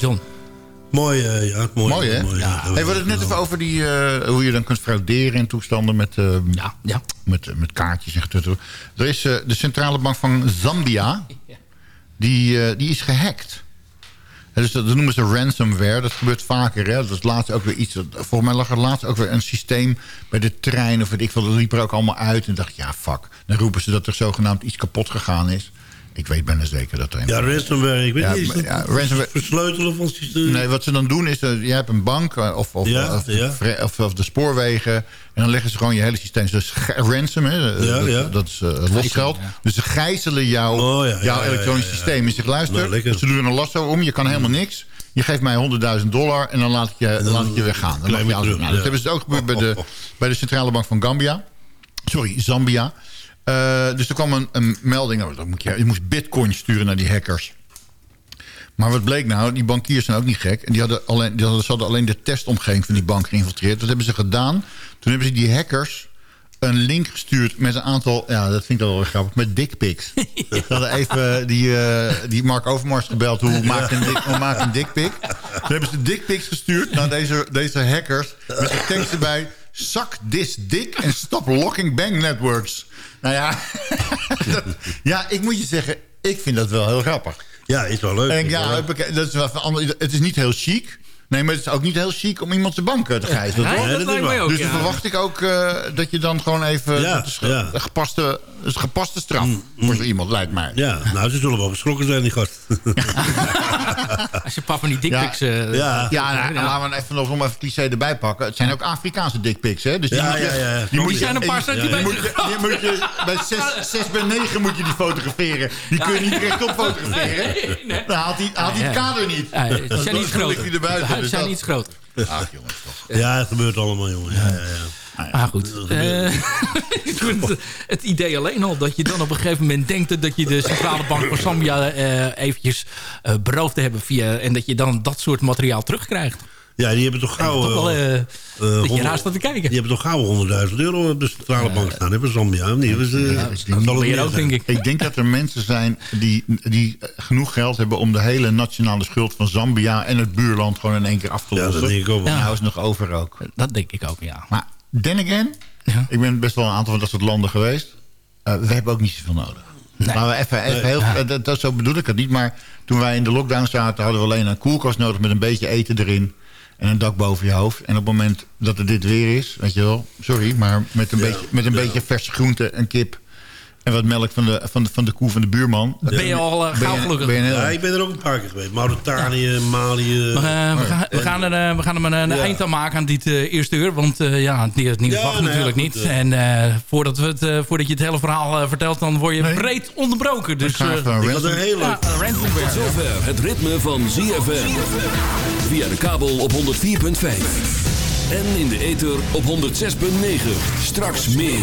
John. Mooi, eh, ja. Mooi, Mooi, hè? mooi, ja. Hey, we hadden het net even over die, eh, hoe je dan kunt frauderen in toestanden met, eh, ja. met, met kaartjes en getutter. Er is eh, de centrale bank van Zambia, die, eh, die is gehackt. Dus dat, dat noemen ze ransomware. Dat gebeurt vaker. Hè? Dat is laatst ook weer iets. dat- Volgens mij lag er laatst ook weer een systeem bij de trein. Of weet ik veel. Dat liep er ook allemaal uit. En dacht ja, fuck. Dan roepen ze dat er zogenaamd iets kapot gegaan is. Ik weet bijna zeker dat er... Ja, ransomware. Ik weet Ja, niet, is ja, ransomware- versleutelen van systeem? Nee, wat ze dan doen is, uh, je hebt een bank eh, of, of, Ja, of, ja. vre- of, of de spoorwegen. En dan leggen ze gewoon je hele systeem. Dus ransom, hè, eh, Ja, dat, ja. dat is uh, losgeld. Dus ze gijzelen jou, Oh, jouw ja, elektronisch ja, ja. systeem. En zegt, luister, Nou, lekker. ze doen er een lasso om. Je kan helemaal niks. Je geeft mij 100.000 dollar en dan laat ik je, laat ik je weer gaan. Dan klein mag je weer alles- terug, nou, ja. dat hebben ze ook gebeurd bij de, bij de Centrale Bank van Gambia. Sorry, Zambia. Eh, dus er kwam een, een melding. Oh, dan moet je, je moest bitcoin sturen naar die hackers. Maar wat bleek nou? Die bankiers zijn ook niet gek. En die hadden alleen, die hadden, ze hadden alleen de testomgeving van die bank geïnfiltreerd. Wat hebben ze gedaan? Toen hebben ze die hackers een link gestuurd met een aantal... Ja, dat vind ik wel grappig. Met dickpics. Ze hadden even die, eh, die Mark Overmars gebeld. Hoe maak een, dik- hoe een dickpic? Toen hebben ze dickpics gestuurd naar deze, deze hackers. Met de tekst erbij. Suck this dick and stop locking bang networks. Nou ja, dat- ja, ik moet je zeggen, ik vind dat wel heel grappig. Ja, is wel leuk. En Is wel ja, leuk. dat is wel van ander- het is niet heel chic. Nee, maar het is ook niet heel chic om iemand zijn bank te gijzelen. Nee, toch? dat lijkt mij ook, dus ja. dan verwacht ik ook eh, dat je dan gewoon even... Ja, dat ja. Een gepaste, dat is een gepaste straf voor zo iemand, lijkt mij. Ja, nou, ze zullen wel geschrokken zijn, die gast. Als je papa niet dickpics... eh, ja, Ja. nou, laten we even nog om even cliché erbij pakken. Het zijn ook Afrikaanse dickpics, hè? Dus die Ja, moet je, ja, ja. Die moet Die zijn een paar die- centimeter die moet je, die moet je bij 6 bij 9 moet je die fotograferen. Die kun je niet rechtop fotograferen. Dan haalt hij haalt hij het Ja. kader niet. Ja, ze Dan zijn iets ligt groter. dus zijn dat- iets groter. Ach, jongens, toch. Ja, het gebeurt allemaal, jongen. Ja, ja, ja. Ah, goed. Eh, het, het idee alleen al dat je dan op een gegeven moment denkt... dat je de centrale bank van Zambia eh, eventjes eh, beroofd te hebben... Via, en dat je dan dat soort materiaal terugkrijgt. Ja, die hebben toch gauw... toch wel, dat je honderd- raar staat te kijken. Die hebben toch gauw 100.000 euro op de centrale bank staan, van Zambia. eh, zal het meer meer ook, denk ik. Ik denk dat er mensen zijn die, die genoeg geld hebben... om de hele nationale schuld van Zambia en het buurland... gewoon in één keer af te Ja, lossen. dat denk ik ook wel. Nou is nog over ook. Dat denk ik ook, ja. Maar then again, Ja. ik ben best wel een aantal van dat soort landen geweest. Eh, we hebben ook niet zoveel nodig. Maar we even, even heel, eh, dat, dat, zo bedoel ik het niet. Maar toen wij in de lockdown zaten, hadden we alleen een koelkast nodig met een beetje eten erin. En een dak boven je hoofd. En op het moment dat er dit weer is, weet je wel, sorry, maar met een, beetje, met een beetje verse groente, een kip en wat melk van de, van de, van de koe van de buurman. Ben je al eh, Ben gauw je- gelukkig. ben je heel- Ja, ik ben er ook een paar keer geweest. Mauritanië, Mali. We, eh, gaan- we, gaan, we, gaan er, eh, we gaan er maar een Ja. eind aan maken aan dit eh, eerste uur. Want eh, ja, het nieuws Ja, wacht nou ja, natuurlijk goed, niet. eh. En eh, voordat, we het, eh, voordat je het hele verhaal eh, vertelt, dan word je Nee. breed onderbroken. Dus, Ik eh, een had een ja, weer. Tot zover het ritme van ZFM. Via de kabel op 104.5. En in de ether op 106.9. Straks meer.